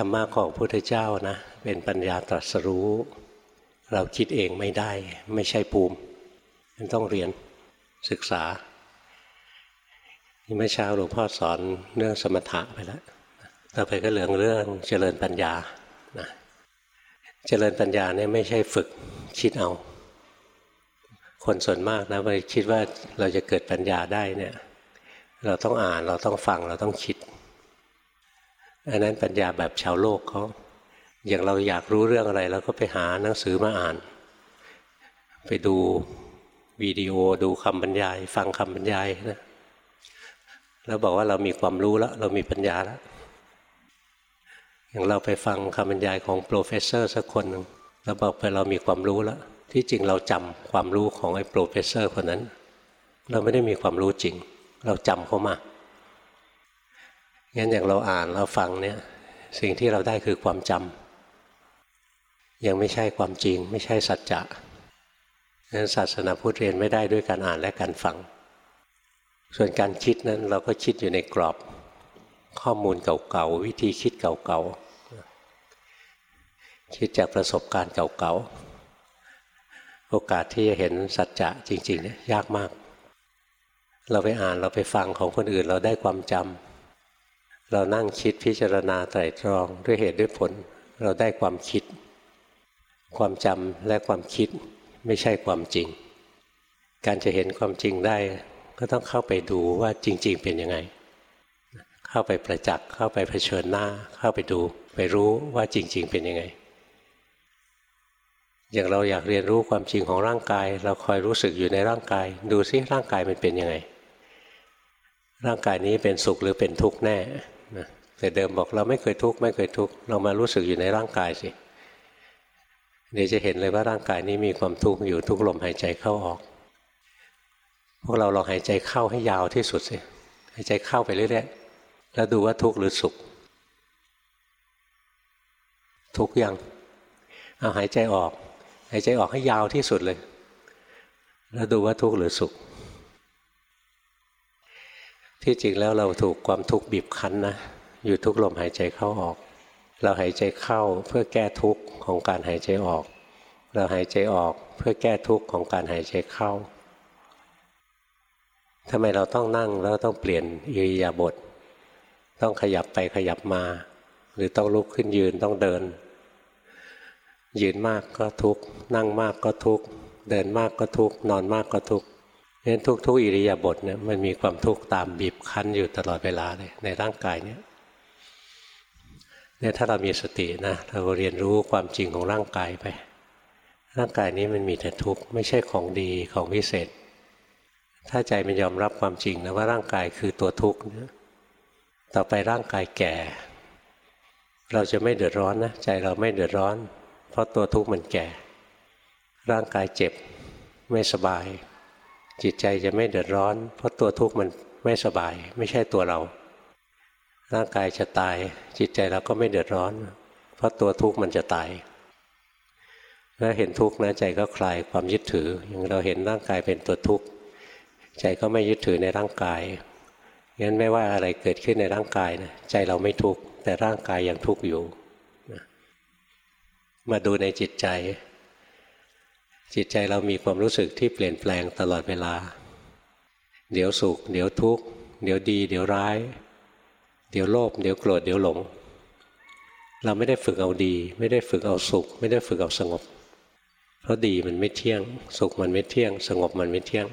รรมะของพระพุทธเจ้านะ เป็นปัญญาตรัสรู้ เราคิดเองไม่ได้ ไม่ใช่ภูมิมันต้องเรียนศึกษาเมื่อเช้าหลวงพ่อสอนเรื่องสมถะไปแล้วต่อไปก็เหลืองเรื่องเจริญปัญญานะเจริญปัญญาเนี่ยไม่ใช่ฝึกคิดเอา คนส่วนมากนะไปคิดว่าเราจะเกิดปัญญาได้เนี่ย เราต้องอ่านเราต้องฟังเราต้องคิด อันนั้นปัญญาแบบชาวโลกเขาอย่างเราอยากรู้เรื่องอะไรเราก็ไปหาหนังสือมาอ่าน ไปดูวิดีโอดูคำบรรยาย ฟังคำบรรยายนะแล้วบอกว่าเรามีความรู้แล้ว เรามีปัญญาแล้ว อย่างเราไปฟังคำบรรยายของ professor สักคนหนึ่งเราบอกไปเรามีความรู้แล้ว ที่จริงเราจำความรู้ของไอ้ professor คนนั้น เราไม่ได้มีความรู้จริง เราจำเขามา งั้นอย่างเราอ่านเราฟังเนี่ยสิ่งที่เราได้คือความจำยังไม่ใช่ความจริง ไม่ใช่สัจจะนั้นศาสนาพุทธเรียนไม่ได้ด้วยการอ่านและการฟัง ส่วนการคิดนั้นเราก็คิดอยู่ในกรอบข้อมูลเก่าๆวิธีคิดเก่าๆคิดจากประสบการณ์เก่าๆโอกาสที่จะเห็นสัจจะจริงๆเนี่ยยากมาก เราไปอ่านเราไปฟังของคนอื่นเราได้ความจำ เรานั่งคิดพิจารณาไตรตรองด้วยเหตุด้วยผล เราได้ความคิด ความจำและความคิดไม่ใช่ความจริง การจะเห็นความจริงได้ ก็ต้องเข้าไปดูว่าจริง ๆ เป็นยังไง เข้าไปประจักษ์เข้าไปเผชิญหน้า เข้าไปดู ไปรู้ว่าจริง ๆ เป็นยังไง อย่างเราอยากเรียนรู้ความจริงของร่างกาย เราคอยรู้สึกอยู่ในร่างกาย ดูซิร่างกายมันเป็นยังไง ร่างกายนี้เป็นสุขหรือเป็นทุกข์แน่ แต่เดิมบอกเราไม่เคยทุกข์ไม่เคยทุกข์เรามารู้สึกอยู่ในร่างกายสิเดี๋ยวจะเห็นเลยว่าร่างกายนี้มีความทุกข์อยู่ทุกลมหายใจเข้าออก พวกเราลองหายใจเข้าให้ยาวที่สุดสิหายใจเข้าไปเรื่อยๆแล้วดูว่าทุกข์หรือสุข ทุกข์ยังเอาหายใจออก หายใจออกให้ยาวที่สุดเลย แล้วดูว่าทุกข์หรือสุข ที่จริงแล้วเราถูกความทุกข์บีบคั้นนะอยู่ทุกลมหายใจเข้าออก เราหายใจเข้าเพื่อแก้ทุกข์ของการหายใจออก เราหายใจออกเพื่อแก้ทุกข์ของการหายใจเข้าทำไมเราต้องนั่งแล้วต้องเปลี่ยนอิริยาบถต้องขยับไปขยับมา หรือต้องลุกขึ้นยืนต้องเดิน ยืนมากก็ทุกข์นั่งมากก็ทุกข์เดินมากก็ทุกข์นอนมากก็ทุกข์ เพราะฉะนั้นทุกๆอิริยาบถเนี่ยมันมีความทุกข์ตามบีบคั้นอยู่ตลอดเวลาเลยในร่างกายเนี่ยเนี่ยถ้าเรามีสตินะเราเรียนรู้ความจริงของร่างกายไป ร่างกายนี้มันมีแต่ทุกข์ไม่ใช่ของดีของพิเศษ ถ้าใจมันยอมรับความจริงนะว่าร่างกายคือตัวทุกข์ต่อไปร่างกายแก่ เราจะไม่เดือดร้อนนะใจเราไม่เดือดร้อน เพราะตัวทุกข์มันแก่ ร่างกายเจ็บไม่สบาย จิตใจจะไม่เดือดร้อน เพราะตัวทุกข์มันไม่สบาย ไม่ใช่ตัวเรา ร่างกายจะตาย จิตใจเราก็ไม่เดือดร้อน เพราะตัวทุกข์มันจะตายถ้าเห็นทุกข์นะใจก็คลายความยึดถือ อย่างเราเห็นร่างกายเป็นตัวทุกข์ใจก็ไม่ยึดถือในร่างกายงั้นไม่ว่าอะไรเกิดขึ้นในร่างกายนะใจเราไม่ทุกข์แต่ร่างกายยังทุกข์อยู่มาดูในจิตใจ จิตใจเรามีความรู้สึกที่เปลี่ยนแปลงตลอดเวลา เดี๋ยวสุข เดี๋ยวทุกข์ เดี๋ยวดี เดี๋ยวร้าย เดี๋ยวโลภ เดี๋ยวโกรธ เดี๋ยวหลง เราไม่ได้ฝึกเอาดี ไม่ได้ฝึกเอาสุข ไม่ได้ฝึกเอาสงบ เพราะดีมันไม่เที่ยง สุขมันไม่เที่ยง สงบมันไม่เที่ยง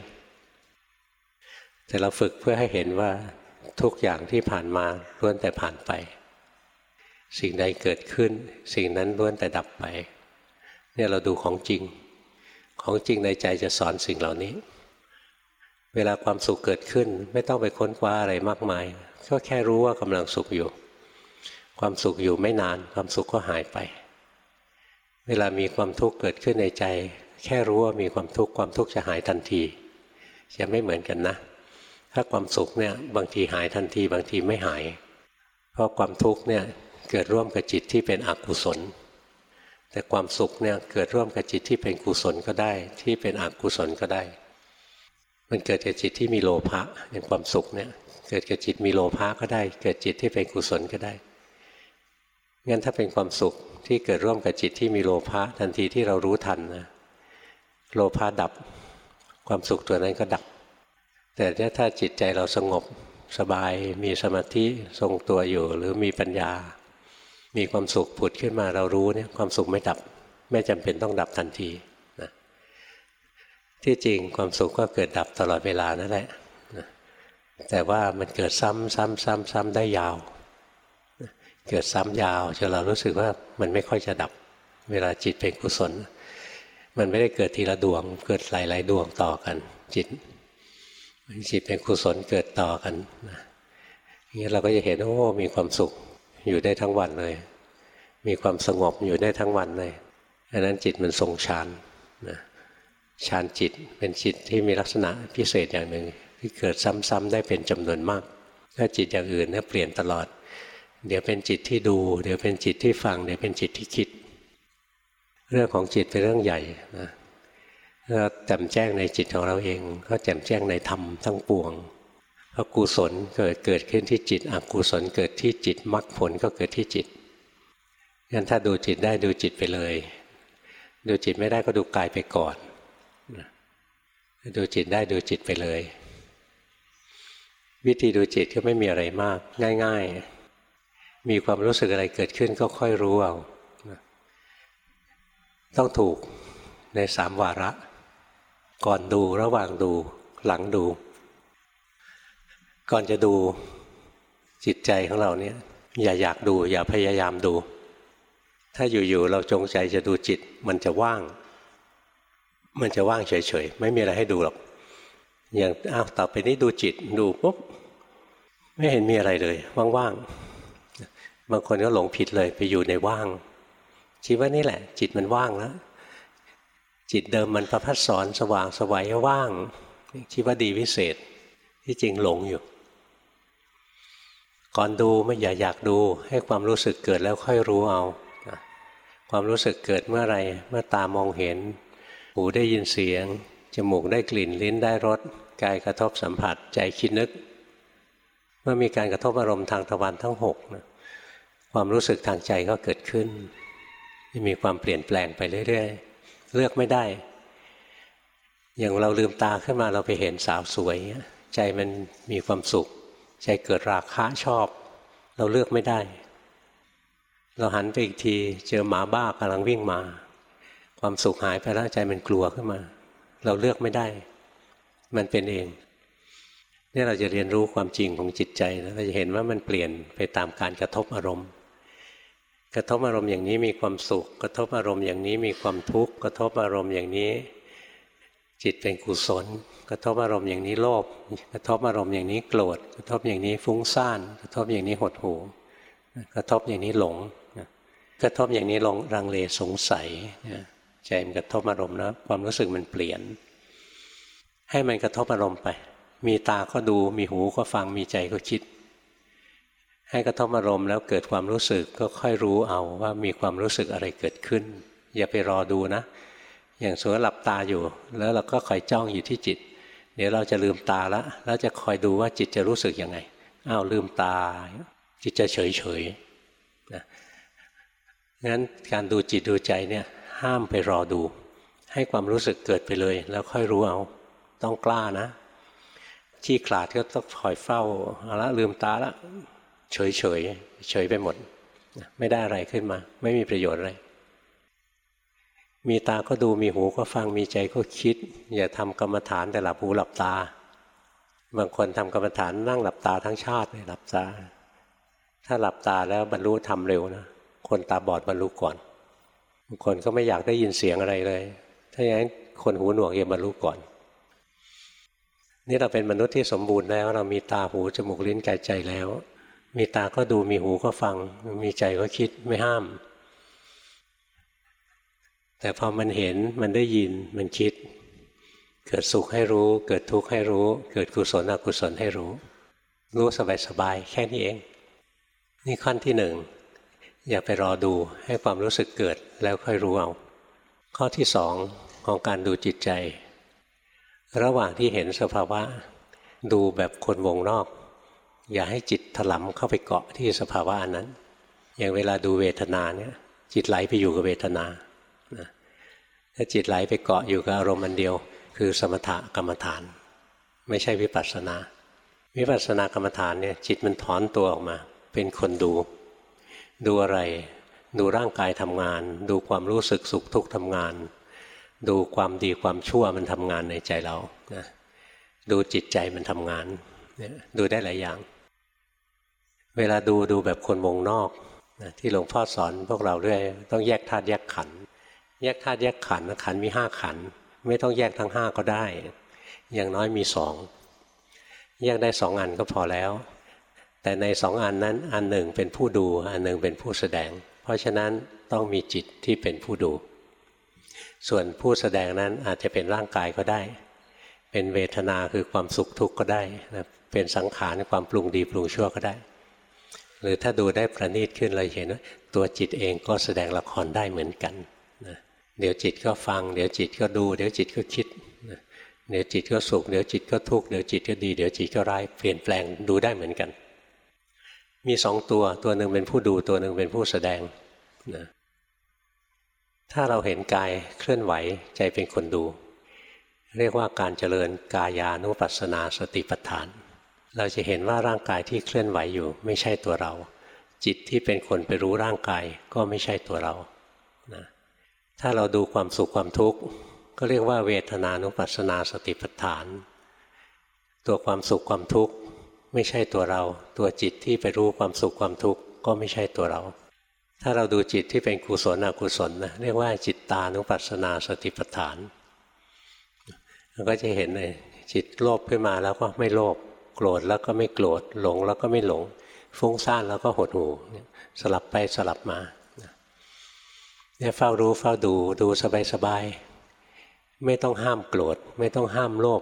แต่เราฝึกเพื่อให้เห็นว่าทุกอย่างที่ผ่านมาล้วนแต่ผ่านไป สิ่งใดเกิดขึ้น สิ่งนั้นล้วนแต่ดับไป เนี่ยเราดูของจริง ของจริงในใจจะสอนสิ่งเหล่านี้ เวลาความสุขเกิดขึ้น ไม่ต้องไปค้นคว้าอะไรมากมาย ก็แค่รู้ว่ากำลังสุขอยู่ ความสุขอยู่ไม่นาน ความสุขก็หายไป เวลามีความทุกข์เกิดขึ้นในใจ แค่รู้ว่ามีความทุกข์ความทุกข์จะหายทันที จะไม่เหมือนกันนะ ถ้าความสุขเนี่ยบางทีหายทันที บางทีไม่หาย เพราะความทุกข์เนี่ยเกิดร่วมกับจิตที่เป็นอกุศล แต่ความสุขเนี่ยเกิดร่วมกับจิตที่เป็นกุศลก็ได้ ที่เป็นอกุศลก็ได้ มันเกิดจากจิตที่มีโลภะอย่างความสุขเนี่ยเกิดกับจิตมีโลภะก็ได้ เกิดจิตที่เป็นกุศลก็ได้งั้นถ้าเป็นความสุขที่เกิดร่วมกับจิตที่มีโลภะทันทีที่เรารู้ทันนะโลภะดับ ความสุขตัวนั้นก็ดับ แต่ถ้าจิตใจเราสงบสบายมีสมาธิทรงตัวอยู่หรือมีปัญญา มีความสุขผุดขึ้นมาเรารู้เนี่ยความสุขไม่ดับ ไม่จำเป็นต้องดับทันทีนะที่จริงความสุขก็เกิดดับตลอดเวลานั่นแหละนะแต่ว่ามันเกิดซ้ำซ้ำซ้ำซ้ำได้ยาวเกิดซ้ำยาวจนเรารู้สึกว่ามันไม่ค่อยจะดับ เวลาจิตเป็นกุศล มันไม่ได้เกิดทีละดวง เกิดหลาย ๆ ดวงต่อกัน จิต จิตเป็นกุศลเกิดต่อกันนี้เราก็จะเห็นโอ้มีความสุข อยู่ได้ทั้งวันเลย มีความสงบอยู่ได้ทั้งวันเลยอันนั้นจิตมันทรงฌานนะฌานจิตเป็นจิตที่มีลักษณะพิเศษอย่างหนึ่งที่เกิดซ้ำๆได้เป็นจำนวนมาก ถ้าจิตอย่างอื่นเนี่ยเปลี่ยนตลอด เดี๋ยวเป็นจิตที่ดู เดี๋ยวเป็นจิตที่ฟัง เดี๋ยวเป็นจิตที่คิด เรื่องของจิตเป็นเรื่องใหญ่นะถ้าแจ่มแจ้งในจิตของเราเอง ก็แจ่มแจ้งในธรรมทั้งปวง พระกุศลเกิดเกิดขึ้นที่จิตอกุศลเกิดที่จิตมรรคผลก็เกิดที่จิตงั้นถ้าดูจิตได้ดูจิตไปเลย ดูจิตไม่ได้ก็ดูกายไปก่อน ดูจิตได้ดูจิตไปเลย วิธีดูจิตก็ไม่มีอะไรมาก ง่าย ๆ มีความรู้สึกอะไรเกิดขึ้นก็ค่อยรู้เอาต้องถูกในสามวาระ ก่อนดูระหว่างดูหลังดู ก่อนจะดูจิตใจของเราเนี่ย อย่าอยากดู อย่าพยายามดู ถ้าอยู่ๆเราจงใจจะดูจิต มันจะว่าง มันจะว่างเฉยๆไม่มีอะไรให้ดูหรอกอย่างอ้าวต่อไปนี้ดูจิตดูปุ๊บไม่เห็นมีอะไรเลย ว่างๆบางคนก็หลงผิดเลยไปอยู่ในว่างคิดว่านี่แหละ จิตมันว่างแล้วจิตเดิมมันประพัดสอนสว่างสวัยว่างคิดว่าดีวิเศษที่จริงหลงอยู่ ก่อนดูไม่อย่าอยากดู ให้ความรู้สึกเกิดแล้วค่อยรู้เอา ความรู้สึกเกิดเมื่อไรเมื่อตามองเห็น หูได้ยินเสียง จมูกได้กลิ่นลิ้นได้รสกายกระทบสัมผัสใจคิดนึก เมื่อมีการกระทบอารมณ์ทางทวารทั้งหกนะความรู้สึกทางใจก็เกิดขึ้นมีความเปลี่ยนแปลงไปเรื่อยๆ เลือกไม่ได้ อย่างเราลืมตาขึ้นมาเราไปเห็นสาวสวย ใจมันมีความสุข ใจเกิดราคะชอบ เราเลือกไม่ได้ เราหันไปอีกทีเจอหมาบ้ากำลังวิ่งมา ความสุขหายไปแล้วใจมันกลัวขึ้นมา เราเลือกไม่ได้ มันเป็นเองนี่เราจะเรียนรู้ความจริงของจิตใจแล้วเราจะเห็นว่ามันเปลี่ยนไปตามการกระทบอารมณ์ กระทบอารมณ์อย่างนี้มีความสุข กระทบอารมณ์อย่างนี้มีความทุกข์ กระทบอารมณ์อย่างนี้ จิตเป็นกุศล กระทบอารมณ์อย่างนี้โลภกระทบอารมณ์อย่างนี้โกรธกระทบอย่างนี้ฟุ้งซ่าน กระทบอย่างนี้หดหู่กระทบอย่างนี้หลงกระทบอย่างนี้ลงรังเลสงสัยใจมันกระทบอารมณ์แล้วความรู้สึกมันเปลี่ยน ให้มันกระทบอารมณ์ไป มีตาก็ดูมีหูก็ฟังมีใจก็คิด ให้กระทบอารมณ์แล้วเกิดความรู้สึกก็ค่อยรู้เอาว่ามีความรู้สึกอะไรเกิดขึ้น อย่าไปรอดูนะ อย่างสมมติหลับตาอยู่ แล้วเราก็คอยจ้องอยู่ที่จิต เดี๋ยวเราจะลืมตาแล้วแล้วจะคอยดูว่าจิตจะรู้สึกยังไงอ้าวลืมตา จิตจะเฉยเฉยนะงั้นการดูจิตดูใจเนี่ยห้ามไปรอดู ให้ความรู้สึกเกิดไปเลย แล้วค่อยรู้เอาต้องกล้านะขี้ขลาดก็ต้องคอยเฝ้าเอาละลืมตาล้วเฉยเฉยเฉยไปหมด ไม่ได้อะไรขึ้นมา ไม่มีประโยชน์อะไร มีตาก็ดูมีหูก็ฟังมีใจก็คิด อย่าทำกรรมฐานแต่หลับหูหลับตา บางคนทำกรรมฐานนั่งหลับตาทั้งชาติเลยหลับตา ถ้าหลับตาแล้วบรรลุทำเร็วนะคนตาบอดบรรลุก่อนบางคนก็ไม่อยากได้ยินเสียงอะไรเลย ถ้าอย่างนั้นคนหูหนวกจะบรรลุก่อน นี่เราเป็นมนุษย์ที่สมบูรณ์แล้ว เรามีตาหูจมูกลิ้นกายใจแล้ว มีตาก็ดูมีหูก็ฟัง มีใจก็คิดไม่ห้าม แต่พอมันเห็นมันได้ยินมันคิด เกิดสุขให้รู้ เกิดทุกข์ให้รู้ เกิดกุศลอกุศลให้รู้ รู้สบายๆแค่นี้เอง นี่ขั้นที่หนึ่งอย่าไปรอดูให้ความรู้สึกเกิดแล้วค่อยรู้เอาข้อที่สองของการดูจิตใจ ระหว่างที่เห็นสภาวะ ดูแบบคนวงนอก อย่าให้จิตถลำเข้าไปเกาะที่สภาวะนั้น อย่างเวลาดูเวทนาเนี่ยจิตไหลไปอยู่กับเวทนา ถ้าจิตไหลไปเกาะอยู่กับอารมณ์อันเดียว คือสมถกรรมฐาน ไม่ใช่วิปัสสนา วิปัสสนากรรมฐานเนี่ยจิตมันถอนตัวออกมา เป็นคนดู ดูอะไร ดูร่างกายทำงาน ดูความรู้สึกสุขทุกข์ทำงาน ดูความดีความชั่วมันทำงานในใจเรานะดูจิตใจมันทำงานเนี่ยดูได้หลายอย่าง เวลาดูดูแบบคนวงนอกนะที่หลวงพ่อสอนพวกเราด้วยต้องแยกธาตุแยกขันธ์ แยกธาตุแยกขันธ์ขันธ์มีห้าขันธ์ไม่ต้องแยกทั้งห้าก็ได้ อย่างน้อยมีสองแยกได้สองอันก็พอแล้ว แต่ในสองอันนั้นอันหนึ่งเป็นผู้ดู อันหนึ่งเป็นผู้แสดง เพราะฉะนั้นต้องมีจิตที่เป็นผู้ดู ส่วนผู้แสดงนั้นอาจจะเป็นร่างกายก็ได้ เป็นเวทนาคือความสุขทุกข์ก็ได้นะเป็นสังขารความปรุงดีปรุงชั่วก็ได้ หรือถ้าดูได้ประณีตขึ้นเราเห็นว่าตัวจิตเองก็แสดงละครได้เหมือนกัน เดี๋ยวจิตก็ฟัง เดี๋ยวจิตก็ดู เดี๋ยวจิตก็คิด เดี๋ยวจิตก็สุข เดี๋ยวจิตก็ทุกข์ เดี๋ยวจิตก็ดี เดี๋ยวจิตก็ร้าย เปลี่ยนแปลงดูได้เหมือนกัน มีสองตัว ตัวหนึ่งเป็นผู้ดู ตัวหนึ่งเป็นผู้แสดงนะถ้าเราเห็นกายเคลื่อนไหวใจเป็นคนดู เรียกว่าการเจริญกายานุปัสสนาสติปัฏฐาน เราจะเห็นว่าร่างกายที่เคลื่อนไหวอยู่ไม่ใช่ตัวเรา จิตที่เป็นคนไปรู้ร่างกายก็ไม่ใช่ตัวเรานะ ถ้าเราดูความสุขความทุกข์ก็เรียกว่าเวทนานุปัสสนาสติปัฏฐาน ตัวความสุขความทุกข์ไม่ใช่ตัวเรา ตัวจิตที่ไปรู้ความสุขความทุกข์ก็ไม่ใช่ตัวเรา ถ้าเราดูจิตที่เป็นกุศลอกุศลนะเรียกว่าจิตตานุปัสสนาสติปัฏฐานเราก็จะเห็นเลยจิตโลภขึ้นมาแล้วก็ไม่โลภโกรธแล้วก็ไม่โกรธหลงแล้วก็ไม่หลงฟุ้งซ่านแล้วก็หดหูสลับไปสลับมา เนี่ยเฝ้ารู้เฝ้าดูดูสบายๆไม่ต้องห้ามโกรธ ไม่ต้องห้ามโลภ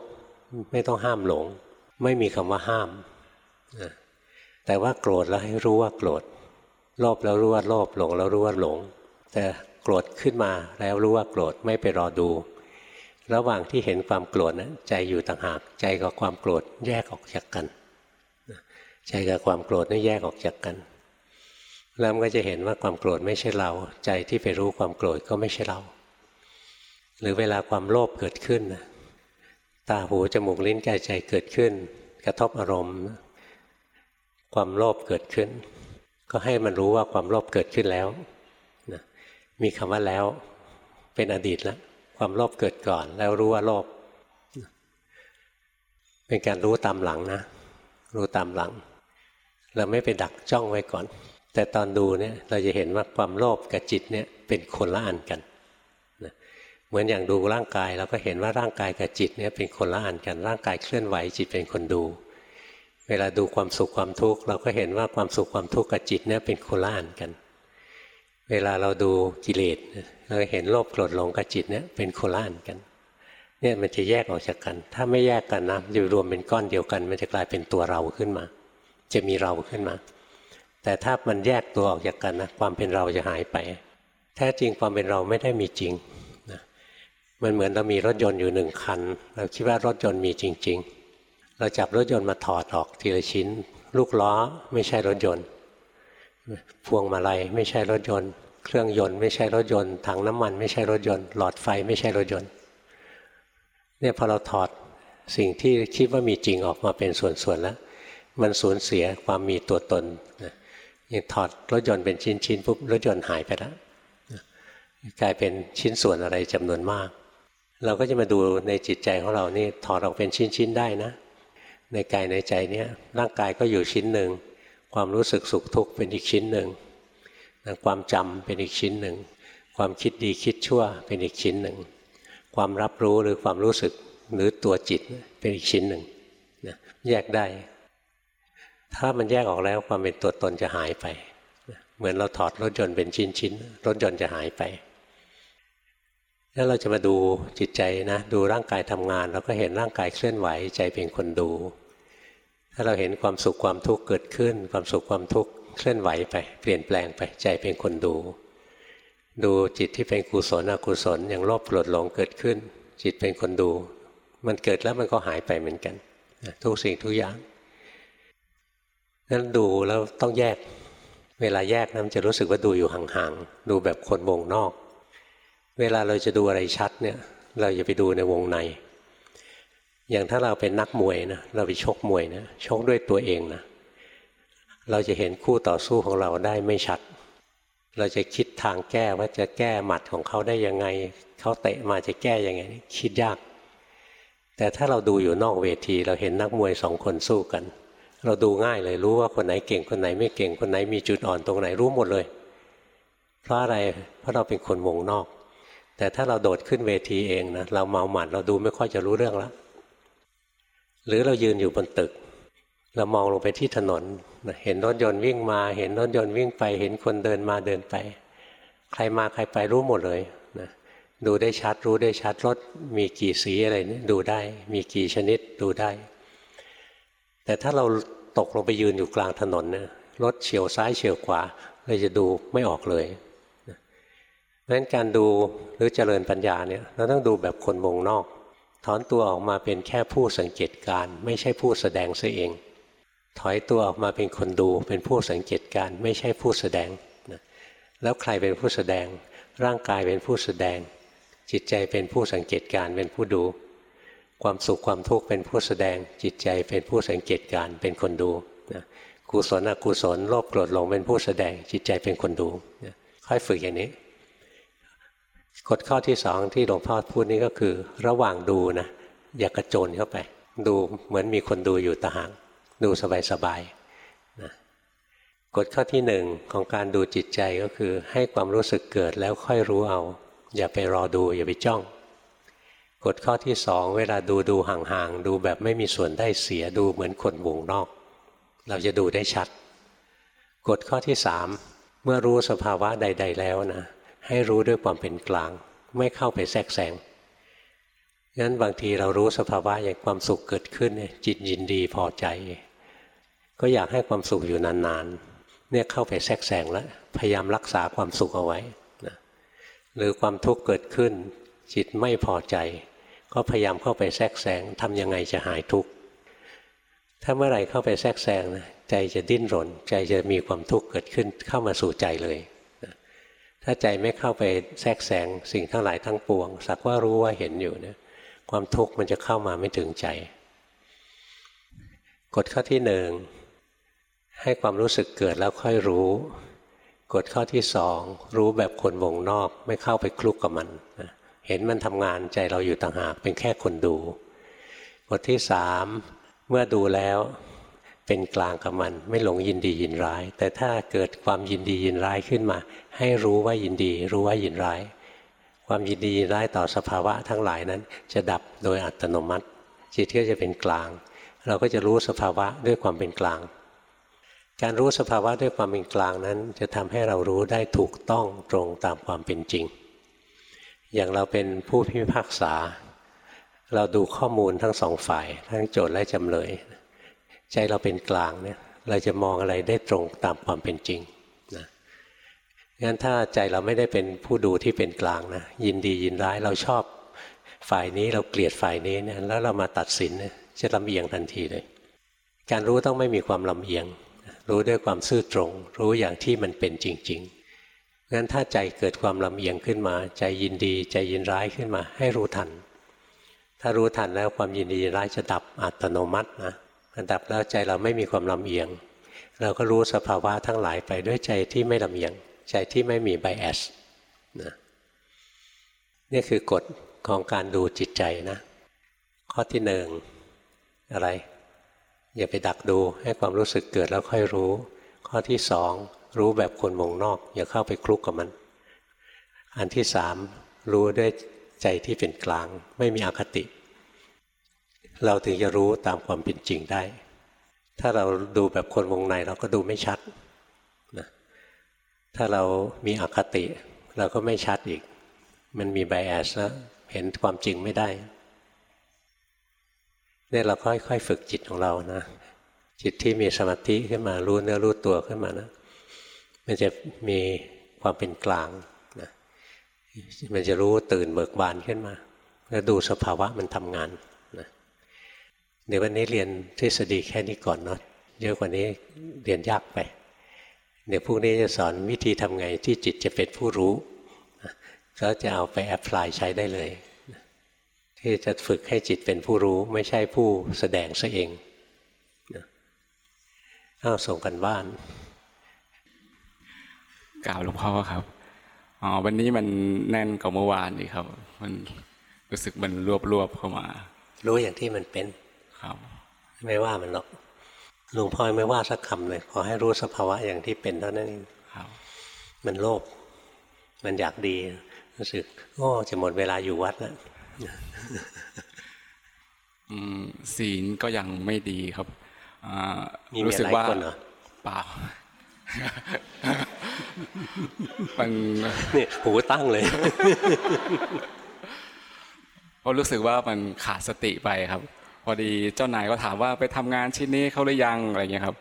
ไม่ต้องห้ามหลง ไม่มีคำว่าห้ามแต่ว่าโกรธแล้วให้รู้ว่าโกรธโลภแล้วรู้ว่าโลภหลงแล้วรู้ว่าหลง แต่โกรธขึ้นมาแล้วรู้ว่าโกรธไม่ไปรอดู ระหว่างที่เห็นความโกรธนะใจอยู่ต่างหากใจกับความโกรธแยกออกจากกัน ใจกับความโกรธนี่แยกออกจากกัน แล้วมันก็จะเห็นว่าความโกรธไม่ใช่เรา ใจที่ไปรู้ความโกรธก็ไม่ใช่เรา หรือเวลาความโลภเกิดขึ้นตาหูจมูกลิ้นกายใจเกิดขึ้น กระทบอารมณ์ ความโลภเกิดขึ้น ก็ให้มันรู้ว่าความโลภเกิดขึ้นแล้วนะมีคำว่าแล้วเป็นอดีตแล้วความโลภเกิดก่อน แล้วรู้ว่าโลภเป็นการรู้ตามหลังนะ รู้ตามหลัง เราไม่ไปดักจ้องไว้ก่อน แต่ตอนดูเนี่ยเราจะเห็นว่าความโลภกับจิตเนี่ยเป็นคนละอันกันนะเหมือนอย่างดูร่างกายเราก็เห็นว่าร่างกายกับจิตเนี่ยเป็นคนละอันกัน ร่างกายเคลื่อนไหวจิตเป็นคนดู เวลาดูความสุขความทุกข์เราก็เห็นว่าความสุขความทุกข์กับจิตเนี่ยเป็นคนละอันกัน เวลาเราดูกิเลสเราเห็นโลภโกรธหลงกับจิตเนี่ยเป็นคนละอันกันเนี่ยมันจะแยกออกจากกัน ถ้าไม่แยกกันนะจะรวมเป็นก้อนเดียวกัน มันจะกลายเป็นตัวเราขึ้นมา จะมีเราขึ้นมา แต่ถ้ามันแยกตัวออกจากกันนะความเป็นเราจะหายไป แท้จริงความเป็นเราไม่ได้มีจริงนะมันเหมือนเรามีรถยนต์อยู่หนึ่งคัน เราคิดว่ารถยนต์มีจริง ๆ เราจับรถยนต์มาถอดออกทีละชิ้น ลูกล้อไม่ใช่รถยนต์พวงมาลัยไม่ใช่รถยนต์ เครื่องยนต์ไม่ใช่รถยนต์ถังน้ำมันไม่ใช่รถยนต์ หลอดไฟไม่ใช่รถยนต์เนี่ยพอเราถอดสิ่งที่คิดว่ามีจริงออกมาเป็นส่วนๆแล้ว มันสูญเสียความมีตัวตนนะ ถอดรถยนต์เป็นชิ้นๆปุ๊บรถยนต์หายไปแล้วกลายเป็นชิ้นส่วนอะไรจำนวนมาก เราก็จะมาดูในจิตใจของเรานี่ถอดออกเป็นชิ้นๆได้นะ ในกายในใจเนี่ยร่างกายก็อยู่ชิ้นหนึ่ง ความรู้สึกสุขทุกข์เป็นอีกชิ้นหนึ่งความจำเป็นอีกชิ้นหนึ่ง ความคิดดีคิดชั่วเป็นอีกชิ้นหนึ่ง ความรับรู้หรือความรู้สึกหรือตัวจิตเป็นอีกชิ้นหนึ่งแยกได้ ถ้ามันแยกออกแล้วความเป็นตัวตนจะหายไป เหมือนเราถอดรถยนต์เป็นชิ้นๆรถยนต์จะหายไปแล้วเราจะมาดูจิตใจนะดูร่างกายทำงานเราก็เห็นร่างกายเคลื่อนไหวใจเป็นคนดู ถ้าเราเห็นความสุขความทุกข์เกิดขึ้น ความสุขความทุกข์เคลื่อนไหวไป เปลี่ยนแปลงไปใจเป็นคนดู ดูจิตที่เป็นกุศลอกุศลอย่างโลภโกรธหลงเกิดขึ้น จิตเป็นคนดู มันเกิดแล้วมันก็หายไปเหมือนกัน ทุกสิ่งทุกอย่าง นั้นดูแล้วต้องแยก เวลาแยกนะมันจะรู้สึกว่าดูอยู่ห่างๆ ดูแบบคนวงนอก เวลาเราจะดูอะไรชัดเนี่ย เราอย่าไปดูในวงใน อย่างถ้าเราเป็นนักมวยนะ เราไปชกมวยนะ ชกด้วยตัวเองนะ เราจะเห็นคู่ต่อสู้ของเราได้ไม่ชัด เราจะคิดทางแก้ว่าจะแก้หมัดของเขาได้ยังไง เขาเตะมาจะแก้ยังไง คิดยาก แต่ถ้าเราดูอยู่นอกเวที เราเห็นนักมวยสองคนสู้กัน เราดูง่ายเลยรู้ว่าคนไหนเก่งคนไหนไม่เก่งคนไหนมีจุดอ่อนตรงไหนรู้หมดเลย เพราะอะไรเพราะเราเป็นคนวงนอก แต่ถ้าเราโดดขึ้นเวทีเองนะเราเมาหมัดเราดูไม่ค่อยจะรู้เรื่องแล้วหรือเรายืนอยู่บนตึก เรามองลงไปที่ถนนเห็นรถยนต์วิ่งมา เห็นรถยนต์วิ่งไป เห็นคนเดินมาเดินไป ใครมาใครไปรู้หมดเลยนะดูได้ชัดรู้ได้ชัดรถมีกี่สีอะไรนี่ดูได้ มีกี่ชนิดดูได้ แต่ถ้าเรา ตกลงไปยืนอยู่กลางถนนเนี่ยรถเฉียวซ้ายเฉียวขวาเราจะดูไม่ออกเลยเพราะฉะนั้นการดูหรือเจริญปัญญาเนี่ยเราต้องดูแบบคนวงนอก ถอนตัวออกมาเป็นแค่ผู้สังเกตการ ไม่ใช่ผู้แสดงซะเอง ถอยตัวออกมาเป็นคนดูเป็นผู้สังเกตการ ไม่ใช่ผู้แสดงแล้วใครเป็นผู้แสดง ร่างกายเป็นผู้แสดง จิตใจเป็นผู้สังเกตการเป็นผู้ดู ความสุขความทุกข์เป็นผู้แสดงจิตใจเป็นผู้สังเกตการเป็นคนดูนะกุศลอกุศลโลภโกรธหลงเป็นผู้แสดงจิตใจเป็นคนดูนะค่อยฝึกอย่างนี้กฎข้อที่สองที่หลวงพ่อพูดนี้ก็คือ ระหว่างดูนะอย่ากระโจนเข้าไป ดูเหมือนมีคนดูอยู่ตะหางดูสบายๆนะกฎข้อที่หนึ่งของการดูจิตใจก็คือให้ความรู้สึกเกิดแล้วค่อยรู้เอา อย่าไปรอดูอย่าไปจ้อง กฎข้อที่สองเวลาดูดูห่างๆ ดูแบบไม่มีส่วนได้เสียดูเหมือนคนวงนอก เราจะดูได้ชัด กฎข้อที่สามเมื่อรู้สภาวะใด ๆ แล้วนะ ให้รู้ด้วยความเป็นกลาง ไม่เข้าไปแทรกแซงงั้นบางทีเรารู้สภาวะอย่างความสุขเกิดขึ้นจิตยินดีพอใจ ก็อยากให้ความสุขอยู่นานๆเนี่ยเข้าไปแทรกแซงแล้วพยายามรักษาความสุขเอาไว้นะหรือความทุกข์เกิดขึ้น จิตไม่พอใจ ก็พยายามเข้าไปแทรกแซงทำยังไงจะหายทุกข์ถ้าเมื่อไหร่เข้าไปแทรกแซงนะใจจะดิ้นรน ใจจะมีความทุกข์เกิดขึ้นเข้ามาสู่ใจเลยถ้าใจไม่เข้าไปแทรกแซงสิ่งทั้งหลายทั้งปวง สักว่ารู้ว่าเห็นอยู่เนี่ยความทุกข์มันจะเข้ามาไม่ถึงใจกฎข้อที่หนึ่งให้ความรู้สึกเกิดแล้วค่อยรู้กฎข้อที่สองรู้แบบคนวงนอกไม่เข้าไปคลุกกับมันนะ เห็นมันทำงานใจเราอยู่ต่างหากเป็นแค่คนดูบทที่สามเมื่อดูแล้วเป็นกลางกับมัน ไม่หลงยินดียินร้าย แต่ถ้าเกิดความยินดียินร้ายขึ้นมา ให้รู้ว่ายินดี รู้ว่ายินร้าย ความยินดียินร้ายต่อสภาวะทั้งหลายนั้น จะดับโดยอัตโนมัติ จิตก็จะเป็นกลาง เราก็จะรู้สภาวะด้วยความเป็นกลาง การรู้สภาวะด้วยความเป็นกลางนั้น จะทำให้เรารู้ได้ถูกต้องตรงตามความเป็นจริง อย่างเราเป็นผู้พิพากษา เราดูข้อมูลทั้งสองฝ่าย ทั้งโจทย์และจำเลย ใจเราเป็นกลางเนี่ยเราจะมองอะไรได้ตรงตามความเป็นจริงนะงั้นถ้าใจเราไม่ได้เป็นผู้ดูที่เป็นกลางนะยินดียินร้ายเราชอบฝ่ายนี้เราเกลียดฝ่ายนี้เนี่ยแล้วเรามาตัดสินจะลำเอียงทันทีเลย การรู้ต้องไม่มีความลำเอียง รู้ด้วยความซื่อตรง รู้อย่างที่มันเป็นจริง ๆ งั้นถ้าใจเกิดความลำเอียงขึ้นมา ใจยินดีใจยินร้ายขึ้นมา ให้รู้ทัน ถ้ารู้ทันแล้วความยินดีร้ายจะดับอัตโนมัตินะดับแล้วใจเราไม่มีความลำเอียง เราก็รู้สภาวะทั้งหลายไปด้วยใจที่ไม่ลำเอียง ใจที่ไม่มีไบแอสนะนี่คือกฎของการดูจิตใจนะ ข้อที่หนึ่งอะไร อย่าไปดักดูให้ความรู้สึกเกิดแล้วค่อยรู้ ข้อที่สอง รู้แบบคนวงนอก อย่าเข้าไปคลุกกับมัน อันที่สามรู้ด้วยใจที่เป็นกลาง ไม่มีอคติ เราถึงจะรู้ตามความเป็นจริงได้ ถ้าเราดูแบบคนวงในเราก็ดูไม่ชัดนะถ้าเรามีอคติ เราก็ไม่ชัดอีก มันมีไบแอสแล้วเห็นความจริงไม่ได้เนี่ยเราค่อยๆฝึกจิตของเรานะจิตที่มีสมาธิขึ้นมารู้เนื้อรู้ตัวขึ้นมานะ มันจะมีความเป็นกลางนะมันจะรู้ตื่นเบิกบานขึ้นมา แล้วดูสภาวะมันทำงานนะเดี๋ยววันนี้เรียนทฤษฎีแค่นี้ก่อนเนาะเยอะกว่านี้เรียนยากไป เดี๋ยวพวกนี้จะสอนวิธีทำไงที่จิตจะเป็นผู้รู้ก็จะเอาไปแอพพลายใช้ได้เลย ที่จะฝึกให้จิตเป็นผู้รู้ไม่ใช่ผู้แสดงซะเองเอาส่งกันบ้าน กล่าวหลวงพ่อครับอ๋อวันนี้มันแน่นกว่าเมื่อวานนี่ครับ มันรู้สึกมันรวบรวบเข้ามา รู้อย่างที่มันเป็นครับ ไม่ว่ามันหรอกหลวงพ่อไม่ว่าสักคำเลยขอให้รู้สภาวะอย่างที่เป็นเท่านั้นเองครับ มันโลภมันอยากดีรู้สึกโอ้จะหมดเวลาอยู่วัดแล้วอืมศีลก็ยังไม่ดีครับอ่ามีรู้เมียสึกหลายว่าคนเหรอเปล่า มันนี่หูตั้งเลยเพราะรู้สึกว่ามันขาดสติไปครับ พอดีเจ้านายก็ถามว่าไปทำงานชิ้นนี้เขาหรือยังอะไรเงี้ยครับ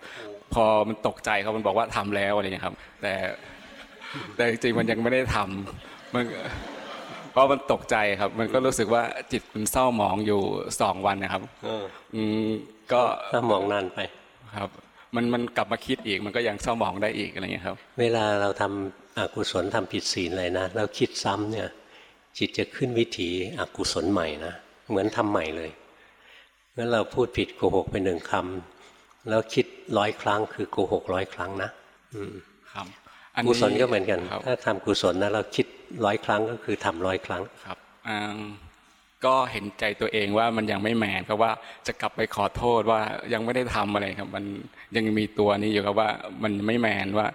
พอมันตกใจครับมันบอกว่าทำแล้วอะไรเงี้ยครับ แต่แต่จริงๆมันยังไม่ได้ทำมันเพราะมันตกใจครับ มันก็รู้สึกว่าจิตมันเศร้าหมองอยู่สองวันนะครับเอออืมก็ถ้ามองนานไปครับ มันมันกลับมาคิดอีกมันก็ยังเศร้าหมองได้อีกอะไรเงี้ยครับ เวลาเราทำอกุศลทำผิดศีลอะไรนะแล้วคิดซ้ำเนี่ยจิตจะขึ้นวิถีอกุศลใหม่นะเหมือนทำใหม่เลยเมื่อเราพูดผิดโกหกไปหนึ่งคำแล้วคิดร้อยครั้งคือโกหกร้อยครั้งนะอืมครับอันกุนี้ศลก็เหมือนกันครับถ้าทำกุศลนะเราคิดร้อยครั้งก็คือทำร้อยครั้งครับอ่า ก็เห็นใจตัวเองว่ามันยังไม่แมนครับว่าจะกลับไปขอโทษว่ายังไม่ได้ทำอะไรครับ มันยังมีตัวนี้อยู่ครับว่ามันไม่แมนว่า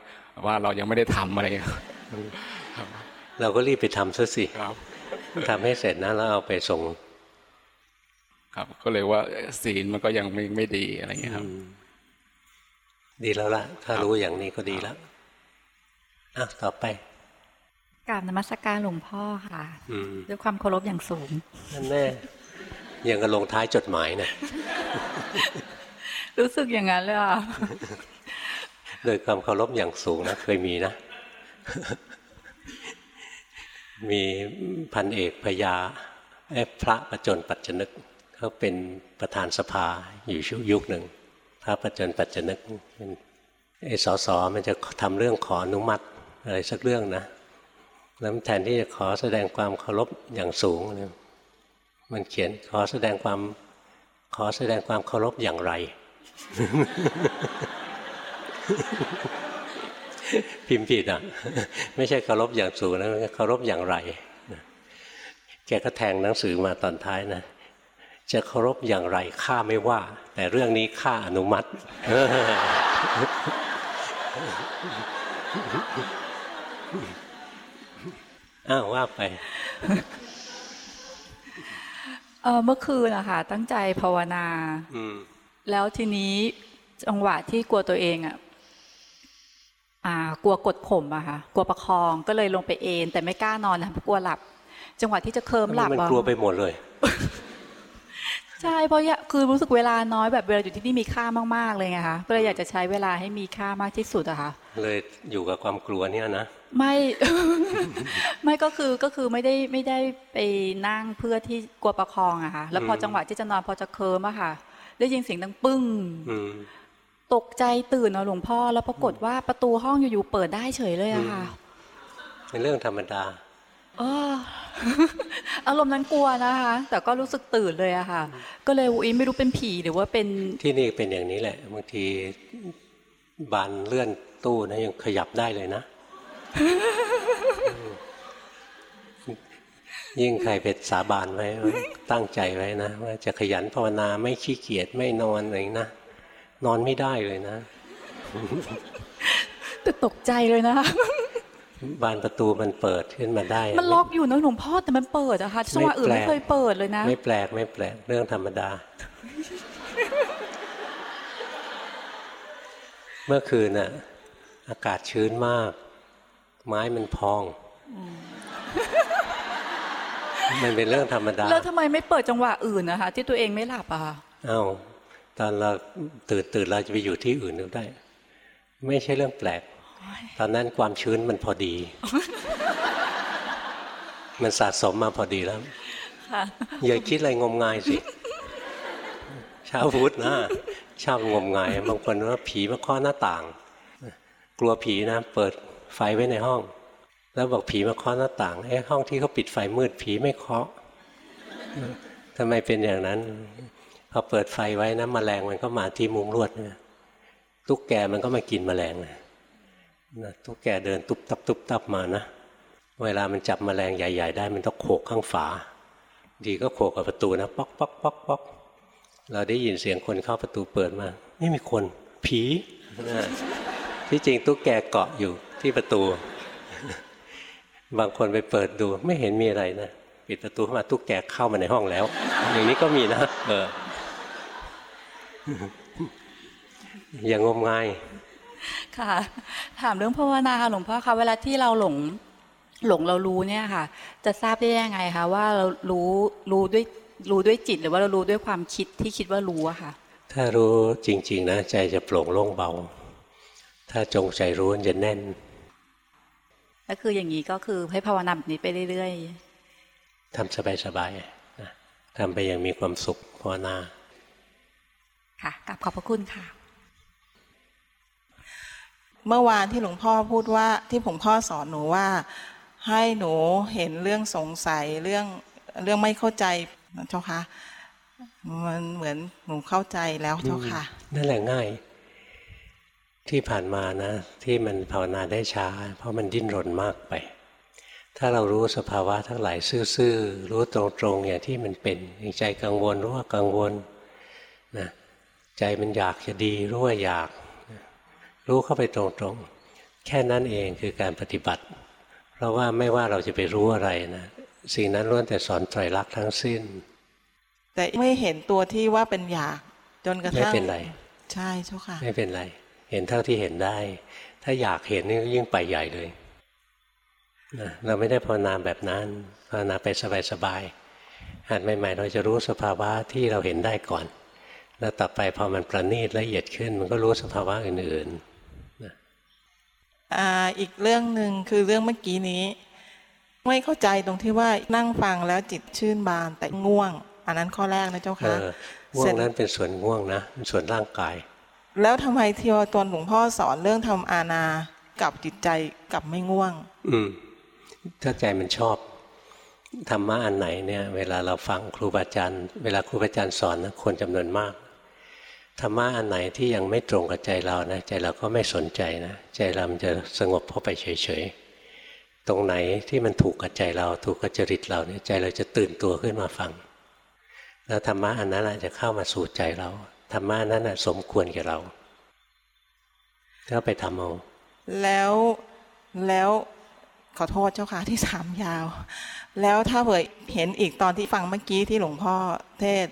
ว่าเรายังไม่ได้ทำอะไรครับเราก็รีบไปทำซะสิครับทำให้เสร็จนะแล้วเอาไปส่ง ครับ ก็เลยว่าศีลมันก็ยังไม่ไม่ดีอะไรเงี้ยครับ ดีแล้วล่ะ ถ้ารู้อย่างนี้ก็ดีแล้วอะต่อไป กราบนมัสการหลวงพ่อค่ะอืมด้วยความเคารพอย่างสูงนั่นแน่ยังกับลงท้ายจดหมายนะรู้สึกอย่างนั้นเลยอะโดยความเคารพอย่างสูงนะเคยมีนะ มีพันเอกพญาเอ้ยพระประจนปัจจนึกเขาเป็นประธานสภาอยู่ช่วงยุคหนึ่ง พระประจนปัจจนึกเป็นไอ้สอสอมันจะทำเรื่องขออนุมัติอะไรสักเรื่องนะ แล้วแทนที่จะขอแสดงความเคารพอย่างสูงเนี่ยมันเขียนขอแสดงความขอแสดงความเคารพอย่างไร พิมพ์ผิดอะ ไม่ใช่เคารพอย่างสูงนะเคารพอย่างไรแกก็แทงหนังสือมาตอนท้ายนะจะเคารพอย่างไรข้าไม่ว่า แต่เรื่องนี้ข้าอนุมัติ อ้าวว่าไปเออเมื่อคืนอะค่ะ ตั้งใจภาวนาอืมแล้วทีนี้จังหวะที่กลัวตัวเองอะอ่ากลัวกดข่มอะค่ะ กลัวประคองก็เลยลงไปเอนแต่ไม่กล้านอนนะเพราะกลัวหลับ จังหวะที่จะเคลิ้มหลับมันอะกลัวไปหมดเลย ใช่เพราะอยากคือรู้สึกเวลาน้อยแบบเวลาอยู่ที่นี่มีค่ามากๆเลยไงคะก็เลยอยากจะใช้เวลาให้มีค่ามากที่สุดอะค่ะเลยอยู่กับความกลัวเนี่ยนะไม่ไม่ก็คือก็คือไม่ได้ไม่ได้ไปนั่งเพื่อที่กลัวประคองอะค่ะแล้วพออืมจังหวะที่จะนอนพอจะเคลิ้มอะค่ะ ได้ยินเสียงดังปึ้งอืมตกใจตื่นเอาหลวงพ่อ แล้วปรากฏว่าประตูห้องอยู่ๆเปิดได้เฉยเลยอะค่ะเป็นเรื่องธรรมดาเอออารมณ์นั้นกลัวนะคะ แต่ก็รู้สึกตื่นเลยอะค่ะ ก็เลยอุ๊ยไม่รู้เป็นผีหรือว่าเป็นที่นี่เป็นอย่างนี้แหละบางทีบานเลื่อนตู้นะยังขยับได้เลยนะ ยิ่งใครเป็นสาบานไว้ว่าตั้งใจไว้นะว่าจะขยันภาวนาไม่ขี้เกียจไม่นอนอะไรนะนอนไม่ได้เลยนะแต่ตกใจเลยนะคะ บานประตูมันเปิดขึ้นมาได้ มันล็อกอยู่นะหลวงพ่อแต่มันเปิดอะค่ะจังหวะอื่นไม่เคยเปิดเลยนะ ไม่แปลกไม่แปลกเรื่องธรรมดา เมื่อคืนน่ะอากาศชื้นมาก ไม้มันพองมันเป็นเรื่องธรรมดา แล้วทำไมไม่เปิดจังหวะอื่นนะคะ ที่ตัวเองไม่หลับอะค่ะเอ้าตอนเราตื่นตื่นเราจะไปอยู่ที่อื่นก็ได้ ไม่ใช่เรื่องแปลก ตอนนั้นความชื้นมันพอดี มันสะสมมาพอดีแล้วค่ะอย่าคิดอะไรงมงายสิ ชาวพุทธนะชอบงมงายบางคนว่าผีมาเคาะหน้าต่าง กลัวผีนะ เปิดไฟไว้ในห้อง แล้วบอกผีมาเคาะหน้าต่างไอ้ห้องที่เขาปิดไฟมืดผีไม่เคาะทำไมเป็นอย่างนั้นพอเปิดไฟไว้นะมแมลงมันก็มาที่มุ้งลวดนะตุ๊กแกมันก็มากินมแมลงนะ ตุ๊กแกเดินตุบตับตุบตับมานะเวลามันจับมแมลงใหญ่ ๆ ได้มันต้องโขกข้างฝา ดีก็โขกกับประตูนะป๊อกป๊อกป๊อกป๊อกเราได้ยินเสียงคนเข้าประตูเปิดมา ไม่มีคนผีที่จริงตุ๊กแกเกาะอยู่ที่ประตู บางคนไปเปิดดู ไม่เห็นมีอะไรนะปิดประตูมาตุ๊กแกเข้ามาในห้องแล้ว อย่างนี้ก็มีนะเอออย่างงมงาย ค่ะ ถามเรื่องภาวนาค่ะหลวงพ่อคะเวลาที่เราหลงหลงเรารู้เนี่ยค่ะ จะทราบได้ยังไงคะว่าเรารู้รู้ด้วยรู้ด้วยจิตหรือว่าเรารู้ด้วยความคิดที่คิดว่ารู้อะค่ะ ถ้ารู้จริง ๆ นะใจจะโปร่งโล่งเบา ถ้าจงใจรู้จะแน่นก็คืออย่างนี้ก็คือให้ภาวนาแบบนี้ไปเรื่อยๆทำสบายๆนะทำไปอย่างมีความสุขภาวนา ค่ะกลับขอบพระคุณค่ะ เมื่อวานที่หลวงพ่อพูดว่าที่ผมพ่อสอนหนูว่า ให้หนูเห็นเรื่องสงสัยเรื่องเรื่องไม่เข้าใจเจ้าค่ะมันเหมือนหนูเข้าใจแล้วเจ้าค่ะ นั่นแหละง่าย ที่ผ่านมานะ ที่มันภาวนาได้ช้า เพราะมันดิ้นรนมากไป ถ้าเรารู้สภาวะทั้งหลายซื่อๆรู้ตรงๆอย่างที่มันเป็นใจกังวลรู้ว่ากังวลนะใจมันอยากจะดีรู้ว่าอยาก รู้เข้าไปตรงๆ แค่นั้นเองคือการปฏิบัติ เพราะว่าไม่ว่าเราจะไปรู้อะไรนะสิ่งนั้นล้วนแต่สอนไตรลักษณ์ทั้งสิ้น แต่ไม่เห็นตัวที่ว่าเป็นอยากจนกระทั่งไม่เป็นไรใช่เจ้าค่ะ ไม่เป็นไร เห็นเท่าที่เห็นได้ ถ้าอยากเห็นนี่ยิ่งไปใหญ่เลยนะเราไม่ได้ภาวนาแบบนั้นภาวนาไปสบายๆหัดใหม่ ๆ เราจะรู้สภาวะที่เราเห็นได้ก่อน แล้วต่อไปพอมันประณีตละเอียดขึ้น มันก็รู้สภาวะอื่นๆนะ อ่าอีกเรื่องหนึ่งคือเรื่องเมื่อกี้นี้ ไม่เข้าใจตรงที่ว่านั่งฟังแล้วจิตชื่นบานแต่ง่วง อันนั้นข้อแรกนะเจ้าค่ะง่วงนั้นเป็นส่วนง่วงนะเป็นส่วนร่างกาย แล้วทำไมที่ว่าตอนหลวงพ่อสอนเรื่องทำอาณากับจิตใจกับไม่ง่วง อืมถ้าใจมันชอบธรรมะอันไหนเนี่ย เวลาเราฟังครูบาอาจารย์ เวลาครูบาอาจารย์สอนนะคนจำนวนมาก ธรรมะอันไหนที่ยังไม่ตรงกับใจเรานะใจเราก็ไม่สนใจนะใจเรามันจะสงบเข้าไปเฉยๆตรงไหนที่มันถูกกับใจเราถูกกับจริตเราเนี่ยใจเราจะตื่นตัวขึ้นมาฟัง แล้วธรรมะอันนั้นจะเข้ามาสู่ใจเราธรรมะนั้นสมควรแก่เราก็ไปทำเอาแล้วแล้วขอโทษเจ้าค่ะที่ถามยาว แล้วถ้าเผื่อเห็นอีกตอนที่ฟังเมื่อกี้ที่หลวงพ่อเทศ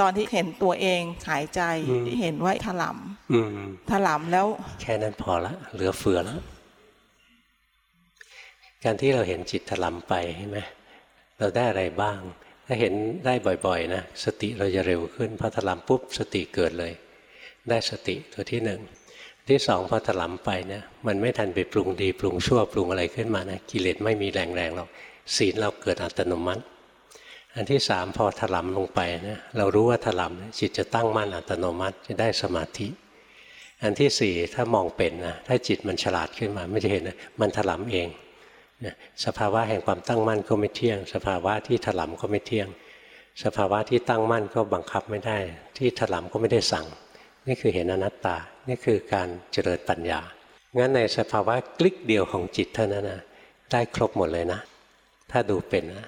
ตอนที่เห็นตัวเองหายใจที่เห็นว่าถลำถลำแล้ว แค่นั้นพอละ เหลือเฟือแล้ว การที่เราเห็นจิตถลำไปใช่ไหมเราได้อะไรบ้าง ถ้าเห็นได้บ่อยๆนะสติเราจะเร็วขึ้นพอถลำปุ๊บสติเกิดเลย ได้สติตัวที่หนึ่งที่สองพอถลำไปเนี่ยมันไม่ทันไปปรุงดีปรุงชั่วปรุงอะไรขึ้นมานะกิเลสไม่มีแรงๆหรอกศีลเราเกิดอัตโนมัติ อันที่สามพอถลำลงไปนะเรารู้ว่าถลำจิตจะตั้งมั่นอัตโนมัติจะได้สมาธิ อันที่สี่ถ้ามองเป็นนะถ้าจิตมันฉลาดขึ้นมาไม่จะเห็นนะมันถลำเองสภาวะแห่งความตั้งมั่นก็ไม่เที่ยง สภาวะที่ถลำก็ไม่เที่ยง สภาวะที่ตั้งมั่นก็บังคับไม่ได้ ที่ถลำก็ไม่ได้สั่ง นี่คือเห็นอนัตตา นี่คือการเจริญปัญญางั้นในสภาวะคลิกเดียวของจิตเท่านั้นนะได้ครบหมดเลยนะ ถ้าดูเป็นนะ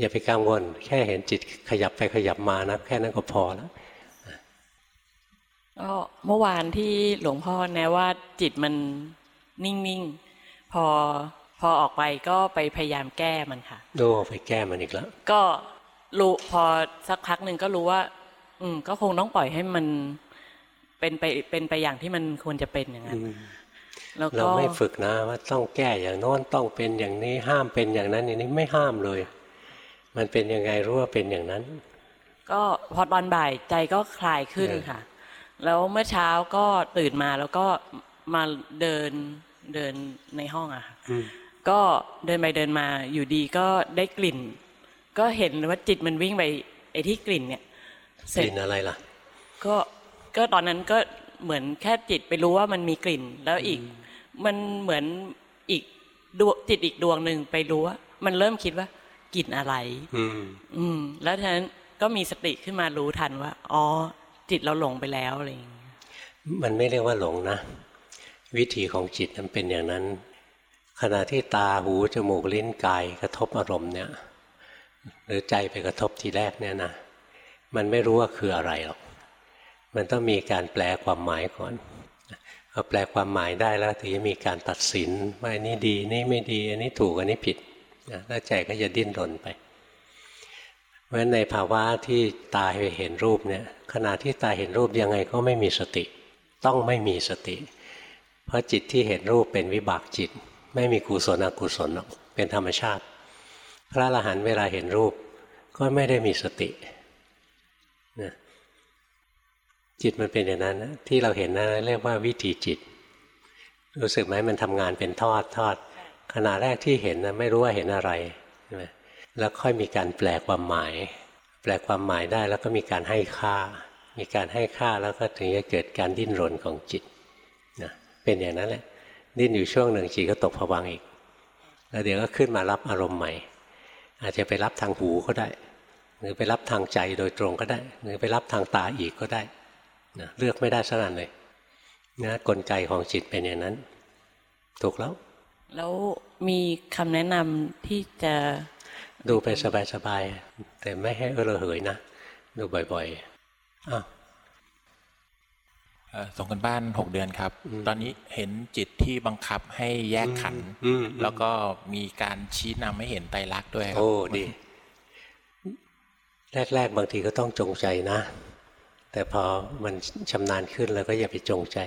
อย่าไปกังวล แค่เห็นจิตขยับไปขยับมานะแค่นั้นก็พอแล้วก็เมื่อวานที่หลวงพ่อแนะว่าจิตมันนิ่งๆพอพอออกไปก็ไปพยายามแก้มันค่ะดูไปแก้มันอีกแล้ว ก็รู้พอสักพักหนึ่งก็รู้ว่า อืม ก็คงต้องปล่อยให้มันเป็นไปเป็นไปอย่างที่มันควรจะเป็นอย่างนั้นแล้วก็เราไม่ฝึกนะว่าต้องแก้อย่างโน้นต้องเป็นอย่างนี้ห้ามเป็นอย่างนั้นอย่างนี้ไม่ห้ามเลย มันเป็นยังไงรู้ว่าเป็นอย่างนั้น ก็พอตอนบ่ายใจก็คลายขึ้นค่ะ แล้วเมื่อเช้าก็ตื่นมาแล้วก็มาเดินเดินในห้องอะค่ะก็เดินไปเดินมาอยู่ดีก็ได้กลิ่น ก็เห็นว่าจิตมันวิ่งไปไอ้ที่กลิ่นเนี่ยกลิ่นอะไรล่ะ ก็ก็ตอนนั้นก็เหมือนแค่จิตไปรู้ว่ามันมีกลิ่น แล้วอีก มันเหมือนอีกดวงจิตอีกดวงหนึ่งไปรู้ว่ามันเริ่มคิดว่า กลิ่นอะไร อืมอืมแล้วทีนั้นก็มีสติขึ้นมารู้ทันว่า อ๋อ จิตเราหลงไปแล้วอะไรอย่างเงี้ยมันไม่เรียกว่าหลงนะ วิธีของจิตมันเป็นอย่างนั้น ขณะที่ตาหูจมูกลิ้นกายกระทบอารมณ์เนี่ย หรือใจไปกระทบทีแรกเนี่ยนะมันไม่รู้ว่าคืออะไรหรอก มันต้องมีการแปลความหมายก่อนพอแปลความหมายได้แล้วถึงจะมีการตัดสินว่าอันนี้ดีนี่ไม่ดี อันนี้ถูกอันนี้ผิด นะแล้วใจก็จะดิ้นรนไป เพราะฉะนั้นในภาวะที่ตาเห็นรูปเนี่ยขณะที่ตาเห็นรูปยังไงก็ไม่มีสติ ต้องไม่มีสติ เพราะจิตที่เห็นรูปเป็นวิบากจิต ไม่มีกุศลอกุศลหรอกเป็นธรรมชาติ พระอรหันต์เวลาเห็นรูปก็ไม่ได้มีสตินะจิตมันเป็นอย่างนั้นที่เราเห็นนะั้นเรียกว่าวิถีจิต รู้สึกไหมมันทำงานเป็นทอดทอด ขณะแรกที่เห็นนะไม่รู้ว่าเห็นอะไรใช่ไหมแล้วค่อยมีการแปลความหมาย แปลความหมายได้แล้วก็มีการให้ค่า มีการให้ค่าแล้วก็ถึงจะเกิดการดิ้นรนของจิตนะเป็นอย่างนั้นแหละ ดิ้นอยู่ช่วงหนึ่งจิตก็ตกผวังอีก แล้วเดี๋ยวก็ขึ้นมารับอารมณ์ใหม่ อาจจะไปรับทางหูก็ได้ หรือไปรับทางใจโดยตรงก็ได้ หรือไปรับทางตาอีกก็ได้นะเลือกไม่ได้สักอันเลยนะกลไกของจิตเป็นอย่างนั้น ถูกแล้ว แล้วมีคำแนะนำที่จะดูไปสบายๆแต่ไม่ให้เออระเหยนะ ดูบ่อยๆอ้าวเอ่อส่งกันบ้านหกเดือนครับ ตอนนี้เห็นจิตที่บังคับให้แยกขันธ์อืมแล้วก็มีการชี้นำให้เห็นไตรลักษณ์ด้วยครับ โอ้ดี แรก ๆ บางทีก็ต้องจงใจนะ แต่พอมันชำนาญขึ้นแล้วก็อย่าไปจงใจ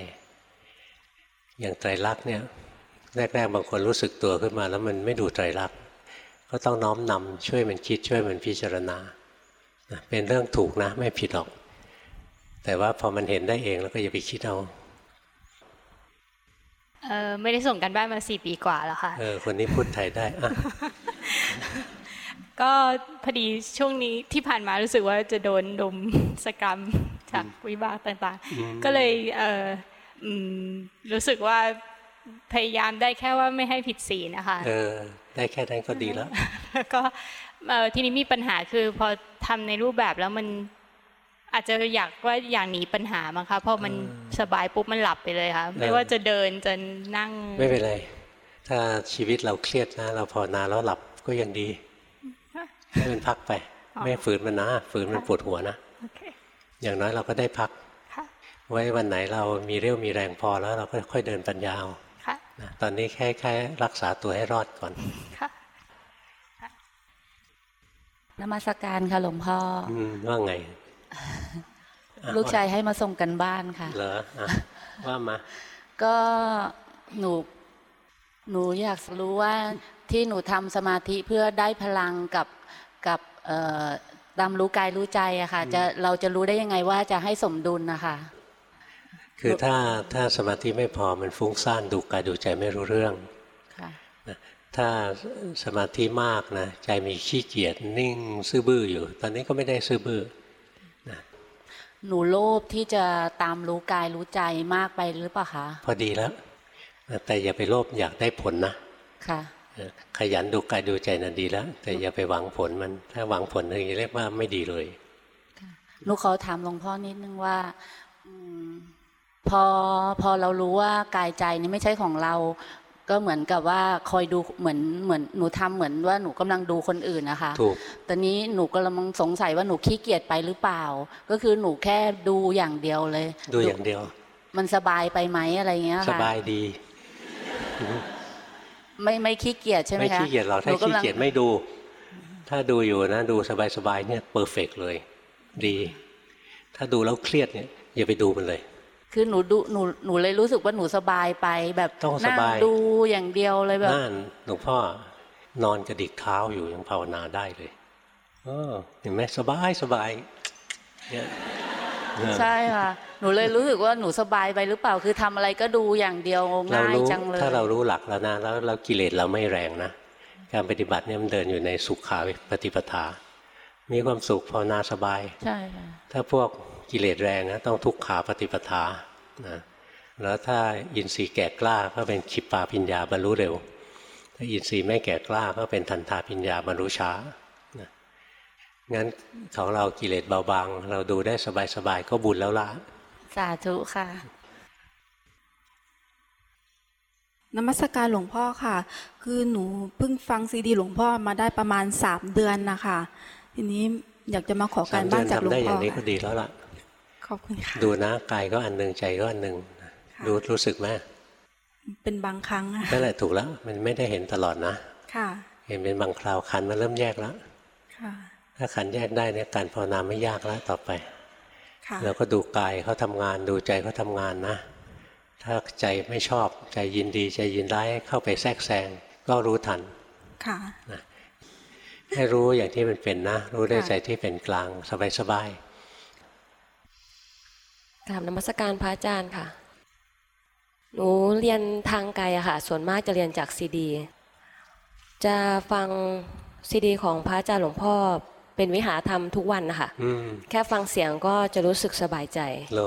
อย่างไตรลักษณ์เนี่ย แรกๆบางคนรู้สึกตัวขึ้นมาแล้วมันไม่ดูไตรลักษณ์ก็ต้องน้อมนำช่วยมันคิดช่วยมันพิจารณานะเป็นเรื่องถูกนะ ไม่ผิดหรอก แต่ว่าพอมันเห็นได้เองแล้วก็อย่าไปคิดเอาเออไม่ได้ส่งกันบ้านมาสี่ปีกว่าแล้วค่ะเออคนนี้พูดไทยได้อะก็พอดีช่วงนี้ที่ผ่านมารู้สึกว่าจะโดนดมสกรรมจากวิบากต่างๆ ก็เลยเอออืมรู้สึกว่า พยายามได้แค่ว่าไม่ให้ผิดศีลนะคะเออได้แค่นั้นก็ดีแล้วแล้วก็เอ่อทีนี้มีปัญหาคือพอทำในรูปแบบแล้วมันอาจจะอยากว่าอย่างหนีปัญหามั้งคะพอมันสบายปุ๊บมันหลับไปเลยค่ะไม่ว่าจะเดินจะนั่งไม่เป็นไรถ้าชีวิตเราเครียดนะ เราภาวนาแล้วหลับก็ยังดีให้มันพักไป ไม่ฝืนมันนะฝืนมันปวดหัวนะโอเคอย่างน้อยเราก็ได้พักค่ะไว้วันไหนเรามีเรี่ยวมีแรงพอแล้วเราก็ค่อยเดินปัญญาเอาค่ะนะ ตอนนี้แค่แค่รักษาตัวให้รอดก่อน ค่ะนมัสการค่ะหลวงพ่ออืมว่าไง ลูกชายให้มาส่งกันบ้านค่ะ เหรออะว่ามา ก็หนูหนูอยากรู้ว่าที่หนูทำสมาธิเพื่อได้พลังกับกับเอ่อตามรู้กายรู้ใจอะค่ะ จะเราจะรู้ได้ยังไงว่าจะให้สมดุลนะคะ คือถ้าถ้าสมาธิไม่พอมันฟุ้งซ่านดูกายดูใจไม่รู้เรื่องค่ะนะถ้าสมาธิมากนะใจมีขี้เกียจนิ่งซื่อบื้ออยู่ ตอนนี้ก็ไม่ได้ซื่อบื้อหนูโลภที่จะตามรู้กายรู้ใจมากไปหรือเปล่าคะพอดีแล้ว แต่อย่าไปโลภอยากได้ผลนะค่ะเออขยันดูกายดูใจนั่นดีแล้ว แต่อย่าไปหวังผลมันถ้าหวังผลถึงจะเรียกว่าไม่ดีเลยหนูขอถามหลวงพ่อนิดนึงว่าอืม พอพอเรารู้ว่ากายใจนี่ไม่ใช่ของเรา ก็เหมือนกับว่าคอยดูเหมือนเหมือนหนูทำเหมือนว่าหนูกำลังดูคนอื่นนะคะถูกตอนนี้หนูกำลังสงสัยว่าหนูขี้เกียจไปหรือเปล่า ก็คือหนูแค่ดูอย่างเดียวเลย ดูอย่างเดียว มันสบายไปไหมอะไรเงี้ยสค่ะบายดี ไม่ไม่ขี้เกียจใช่ไหมไม่คะขี้เกียจหรอกถ้าหนูขี้กำลังเกียจไม่ดู ถ้าดูอยู่นะดูสบายๆเนี่ยเพอร์เฟกเลย ดี ถ้าดูแล้วเครียดเนี่ยอย่าไปดูมันเลย คือหนูดูหนูหนูเลยรู้สึกว่าหนูสบายไปแบบต้องสนั่งบายดูอย่างเดียวเลยแบบนั่นหลวงพ่อนอนกระดิกเท้าอยู่ยังภาวนาได้เลยเออเห็นไหมสบายสบายเนี่ยเออใช่ค่ะหนูเลยรู้สึกว่าหนูสบายไปหรือเปล่าคือทำอะไรก็ดูอย่างเดียวเราง่ายรู้จังเลยถ้าเรารู้หลักแล้วนะแล้วเรากิเลสเราไม่แรงนะการปฏิบัติเนี่ยมันเดินอยู่ในสุขาปฏิปทา มีความสุขภาวนาสบาย ใช่ค่ะถ้าพวก กิเลสแรงนะต้องทุกขาปฏิปทานะแล้วถ้าอินทรีย์แก่กล้าก็เป็นขิปปาปิญญาบรรลุเร็ว ถ้าอินทรีย์ไม่แก่กล้าก็เป็นทันทาปิญญาบรรลุช้านะงั้นของเรากิเลสเบาบาง เราดูได้สบายๆก็บุญแล้วละสาธุค่ะนมัสการหลวงพ่อค่ะ คือหนูเพิ่งฟังซีดีหลวงพ่อมาได้ประมาณสามเดือนนะคะ ทีนี้อยากจะมาขอสาการมเดืบ้าอนนจากหลวทำงได้อพ่อย่างนี้ก็ค่ะดีแล้วล่ะข อบคุณค่ะ ดูนะกายก็อันหนึ่งใจก็อันหนึ่งค่ะรู้รู้สึกไหมเป็นบางครั้งอะนั่นแหละถูกแล้ว มันไม่ได้เห็นตลอดนะ ค่ะ เห็นเป็นบางคราวขันมันเริ่มแยกแล้วค่ะถ้าขันแยกได้เนี่ยการภาวนาไม่ยากแล้วต่อไปค่ะแล้วก็ดูกายเขาทำงานดูใจเขาทำงานนะ ถ้าใจไม่ชอบใจยินดีใจยินร้ายเข้าไปแทรกแซงก็รู้ทัน ค่ะให้รู้อย่างที่มันเป็นนะ รู้ด้วยค่ะใจที่เป็นกลางสบาย กราบนมัสการพระอาจารย์ค่ะ หนูเรียนทางไกลอะค่ะ ส่วนมากจะเรียนจากซีดี จะฟังซีดี ของพระอาจารย์หลวงพ่อเป็นวิหารธรรมทุกวันนะคะๆอืมแค่ฟังเสียงก็จะรู้สึกสบายใจโล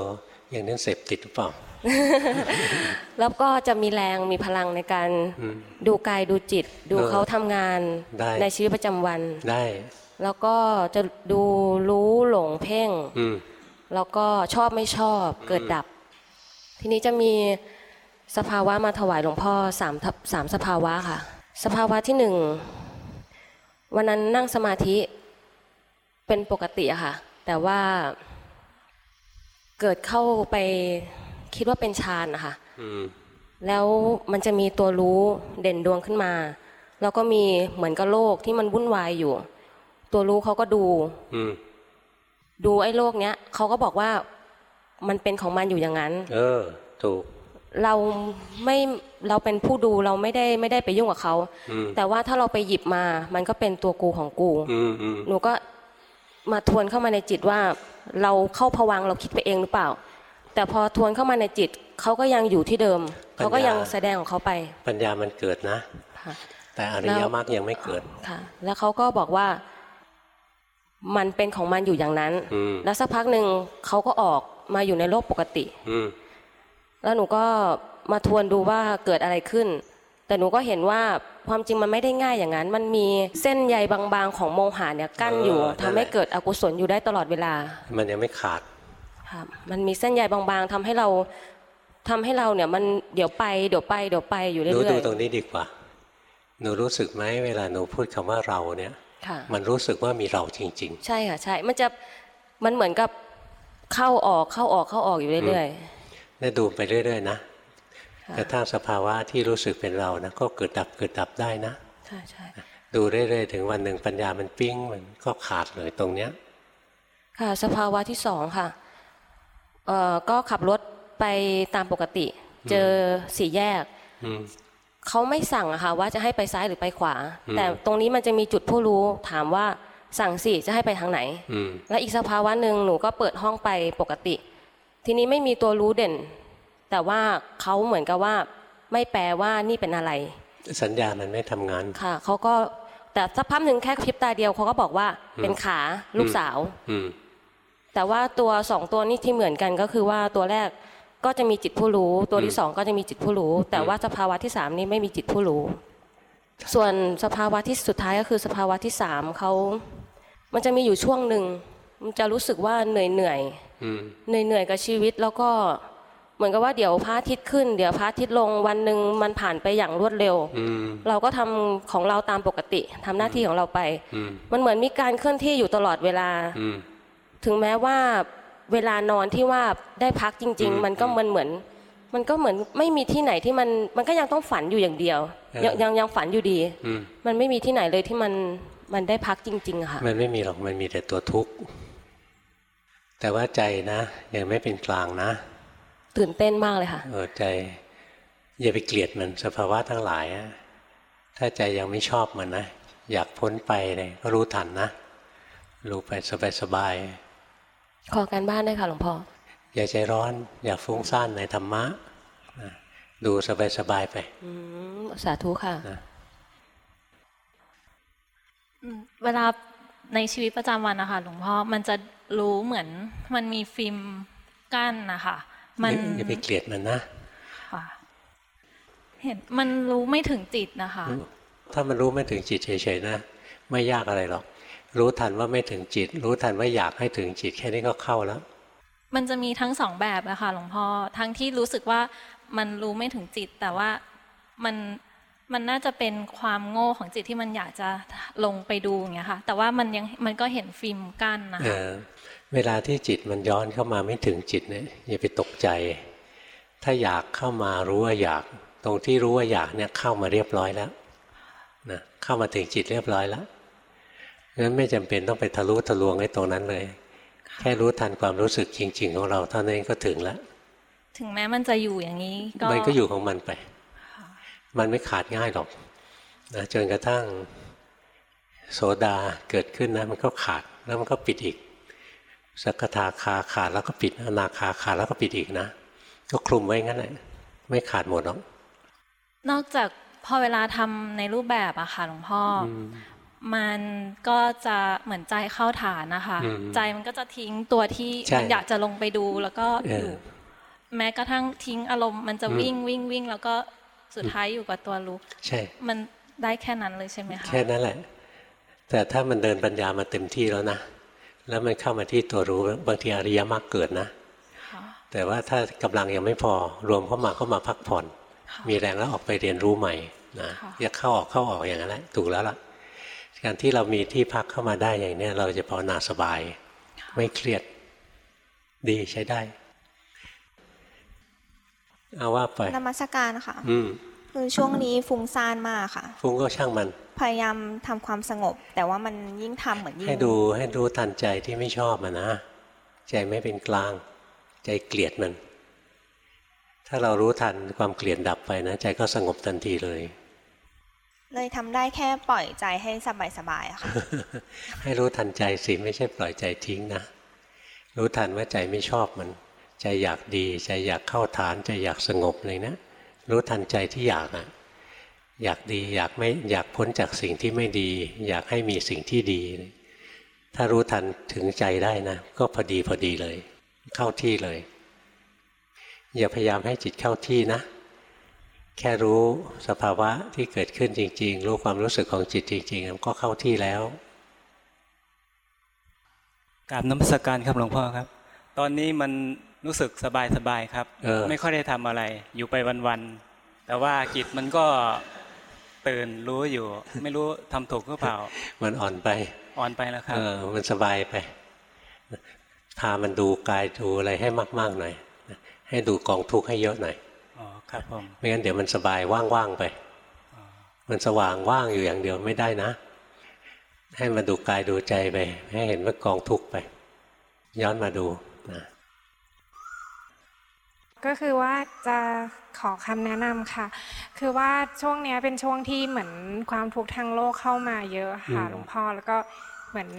อย่างนั้นเสพติดหรือเปล่า แล้วก็จะมีแรงมีพลังในการอืมดูกายดูจิต ดูเออเขาทำงานได้ในชีวิตประจำวันได้ แล้วก็จะดูรู้หลงเพ่งอืม แล้วก็ชอบไม่ชอบเกิดดับ ทีนี้จะมีสภาวะมาถวายหลวงพ่อสามทับสามสภาวะค่ะ สภาวะที่หนึ่งวันนั้นนั่งสมาธิเป็นปกติอะค่ะ แต่ว่าเกิดเข้าไปคิดว่าเป็นฌานนะคะอืมแล้วมันจะมีตัวรู้เด่นดวงขึ้นมา แล้วก็มีเหมือนกับโลกที่มันวุ่นวายอยู่ ตัวรู้เขาก็ดูอืม ดูไอ้โลกเนี้ยเขาก็บอกว่ามันเป็นของมันอยู่อย่างนั้น เออ ถูก เราไม่เราเป็นผู้ดูเราไม่ได้ไม่ได้ไปยุ่งกับเขาอืมแต่ว่าถ้าเราไปหยิบมา มันก็เป็นตัวกูของกูอืมอืมหนูก็มาทวนเข้ามาในจิตว่า เราเข้าผวังค์เราคิดไปเองหรือเปล่า แต่พอทวนเข้ามาในจิตเขาก็ยังอยู่ที่เดิมเขาก็ยังแสดงของเขาไป ปัญญามันเกิดนะค่ะแต่อริยมรรคยังไม่เกิดค่ะ แล้วเขาก็บอกว่า มันเป็นของมันอยู่อย่างนั้นอืมแล้วสักพักหนึ่งเขาก็ออกมาอยู่ในโลกปกติอืมแล้วหนูก็มาทวนดูว่าเกิดอะไรขึ้น แต่หนูก็เห็นว่าความจริงมันไม่ได้ง่ายอย่างนั้น มันมีเส้นใยบางๆของโมหะเนี่ยกั้นอยู่เออนั่ทำนแหละให้เกิดอกุศลอยู่ได้ตลอดเวลา มันยังไม่ขาดค่ะมันมีเส้นใยบางๆทำให้เราทำให้เราเนี่ยมันเดี๋ยวไปเดี๋ยวไปเดี๋ยวไปอยู่หนูเรื่อดูยตรงนี้ดีกว่า หนูรู้สึกไหมเวลาหนูพูดคำว่าเราเนี่ยๆค่ะ มันรู้สึกว่ามีเราจริงใช่ค่ะใช่ มันจะมันเหมือนกับเข้าออกเข้าออกเข้าออกอยู่เรื่อยๆนี่ดูไปเรื่อย ๆ นะค่ะกระทั่งสภาวะที่รู้สึกเป็นเรานะก็เกิดดับเกิดดับได้นะๆใช่ใช่ดูเรื่อยๆถึงวันหนึ่งปัญญามันปิ้งมันก็ขาดเลยตรงเนี้ย ค่ะ สภาวะที่สองค่ะเอ่อก็ขับรถไปตามปกติ เจอสี่แยกอืม เขาไม่สั่งอะค่ะว่าจะให้ไปซ้ายหรือไปขวาอืมแต่ตรงนี้มันจะมีจุดผู้รู้ถามว่าสั่งสิจะให้ไปทางไหนอืมและอีกสภาวะหนึ่งหนูก็เปิดห้องไปปกติ ทีนี้ไม่มีตัวรู้เด่น แต่ว่าเขาเหมือนกับว่า ไม่แปลว่านี่เป็นอะไร สัญญามันไม่ทำงานค่ะเขาก็แต่สักพักหนึ่งแค่พริบตาเดียวเขาก็บอกว่าเป็นขาลูกสาวอืมแต่ว่าตัวสองตัวนี้ที่เหมือนกันก็คือว่าตัวแรก ก็จะมีจิตผู้รู้ ตัวที่สองก็จะมีจิตผู้รู้ แต่ว่าสภาวะที่สามนี้ไม่มีจิตผู้รู้ ส่วนสภาวะที่สุดท้ายก็คือสภาวะที่สามเขามันจะมีอยู่ช่วงหนึ่งมันจะรู้สึกว่าเหนื่อยเหนื่อยอืมเหนื่อยเหนื่อยกับชีวิตแล้วก็เหมือนกับว่าเดี๋ยวพระอาทิตย์ขึ้น เดี๋ยวพระอาทิตย์ลงวันหนึ่งมันผ่านไปอย่างรวดเร็วอืมเราก็ทำของเราตามปกติทำหน้าที่ของเราไปอืมมันเหมือนมีการเคลื่อนที่อยู่ตลอดเวลาอืมถึงแม้ว่า เวลานอนที่ว่าได้พักจริงอืมๆมันก็มันเหมือน มันก็เหมือนไม่มีที่ไหนที่มันมันก็ยังต้องฝันอยู่อย่างเดียว ยังยังยังฝันอยู่ดีอืมมันไม่มีที่ไหนเลยที่มันมันได้พักจริงๆอะค่ะมันไม่มีหรอกมันมีแต่ตัวทุกข์แต่ว่าใจนะยังไม่เป็นกลางนะ ตื่นเต้นมากเลยค่ะเออใจ อย่าไปเกลียดมันสภาวะทั้งหลายอะถ้าใจยังไม่ชอบมันนะอยากพ้นไปเลยก็รู้ทันนะรู้ไปสบาย ขอการบ้านด้วยค่ะหลวงพ่อๆอย่าใจร้อน อย่าฟุ้งซ่านในธรรมะนะดูสบายๆไปอืมสาธุค่ะนะอืมเวลาในชีวิตประจำวันนะคะหลวงพ่อ มันจะรู้เหมือนมันมีฟิล์มกั้นนะคะมันอย่าไปเกลียดมันนะค่ะเห็นมันรู้ไม่ถึงจิตนะคะ ถ้ามันรู้ไม่ถึงจิตเฉยๆนะ ไม่ยากอะไรหรอก รู้ทันว่าไม่ถึงจิต รู้ทันว่าอยากให้ถึงจิต แค่นี้ก็เข้าแล้ว มันจะมีทั้งสองแบบอะค่ะหลวงพ่อทั้งที่รู้สึกว่ามันรู้ไม่ถึงจิต แต่ว่ามันมันน่าจะเป็นความโง่ของจิตที่มันอยากจะลงไปดูอย่างเงี้ยค่ะ แต่ว่ามันยังมันก็เห็นฟิล์มกั้นนะเอคะอเวลาที่จิตมันย้อนเข้ามาไม่ถึงจิตเนี่ยอย่าไปตกใจ ถ้าอยากเข้ามารู้ว่าอยาก ตรงที่รู้ว่าอยากเนี่ยเข้ามาเรียบร้อยแล้วนะเข้ามาถึงจิตเรียบร้อยแล้ว งั้นไม่จำเป็นต้องไปทะลุทะลวงไอ้ตรงนั้นเลย แค่รู้ทันความรู้สึกจริง ๆ ของเราเท่านั้นก็ถึงแล้วถึงแม้มันจะอยู่อย่างนี้ก็มันก็อยู่ของมันไป มันไม่ขาดง่ายหรอกนะจนกระทั่งโสดาเกิดขึ้นนะมันก็ขาดแล้วมันก็ปิดอีกสักทาคาขาดแล้วก็ปิดอนาคาขาดแล้วก็ปิดอีกนะก็คลุมไว้งั้นแหละไม่ขาดหมดหรอกนอกจากพอเวลาทำในรูปแบบอะค่ะหลวงพ่ออ มันก็จะเหมือนใจเข้าฐานนะคะอืมใจมันก็จะทิ้งตัวที่ใช่มันอยากจะลงไปดูแล้วก็เอออยู่แม้กระทั่งทิ้งอารมณ์มันจะอืมวิ่งวิ่งวิ่งแล้วก็สุดท้ายอยู่กับตัวรู้ใช่ มันได้แค่นั้นเลยใช่ไหมคะแค่นั้นแหละ แต่ถ้ามันเดินปัญญามาเต็มที่แล้วนะแล้วมันเข้ามาที่ตัวรู้บางทีอริยมรรคเกิดนะค่ะแต่ว่าถ้ากำลังยังไม่พอรวมเข้ามาก็มาพักผ่อน มีแรงแล้วออกไปเรียนรู้ใหม่นะค่ะอยากเข้าออกเข้าออกอย่างนั้นแหละถูกแล้วล่ะ การที่เรามีที่พักเข้ามาได้อย่างเนี้ยเราจะภาวนาสบาย ไม่เครียดดีใช้ได้ เอาว่าไปนมัสการค่ะ อืมคือช่วงนี้ฟุ้งซ่านมากค่ะ ฟุ้งก็ช่างมัน พยายามทำความสงบ แต่ว่ามันยิ่งทำเหมือนยิ่งให้ดูให้รู้ทันใจที่ไม่ชอบมันนะใจไม่เป็นกลาง ใจเกลียดมัน ถ้าเรารู้ทันความเกลียดดับไปนะ ใจก็สงบทันทีเลย เลยทำได้แค่ปล่อยใจให้สบายๆค่ะ ให้รู้ทันใจสิไม่ใช่ปล่อยใจทิ้งนะ รู้ทันว่าใจไม่ชอบมัน ใจอยากดี ใจอยากเข้าฐาน ใจอยากสงบเลยนะ รู้ทันใจที่อยากอะอยากดีอยากไม่อยากพ้นจากสิ่งที่ไม่ดี อยากให้มีสิ่งที่ดี ถ้ารู้ทันถึงใจได้นะ ก็พอดีพอดีเลย เข้าที่เลย อย่าพยายามให้จิตเข้าที่นะ แค่รู้สภาวะที่เกิดขึ้นจริง ๆ รู้ความรู้สึกของจิตจริงๆมันก็เข้าที่แล้วกราบนมัสการครับหลวงพ่อครับ ตอนนี้มันรู้สึกสบายสบายๆครับเออไม่ค่อยได้ทำอะไร อยู่ไปวันๆแต่ว่าจิตมันก็ตื่นรู้อยู่ ไม่รู้ทำถูกหรือเปล่า มันอ่อนไป อ่อนไปแล้วครับเออมันสบายไปพามันดูกายดูอะไรให้มาก ๆ หน่อยให้ดูกองทุกข์ให้เยอะหน่อยอ๋อ ครับผมไม่งั้นเดี๋ยวมันสบายว่างๆไป มันสว่างว่างอยู่อย่างเดียวไม่ได้นะ ให้มาดูกายดูใจไป ให้เห็นว่ากองทุกข์ไป ย้อนมาดูนะก็คือว่าจะขอคำแนะนำค่ะ คือว่าช่วงเนี้ยเป็นช่วงที่เหมือนความทุกข์ทางโลกเข้ามาเยอะค่ะหลวงพ่อแล้วก็เหมือน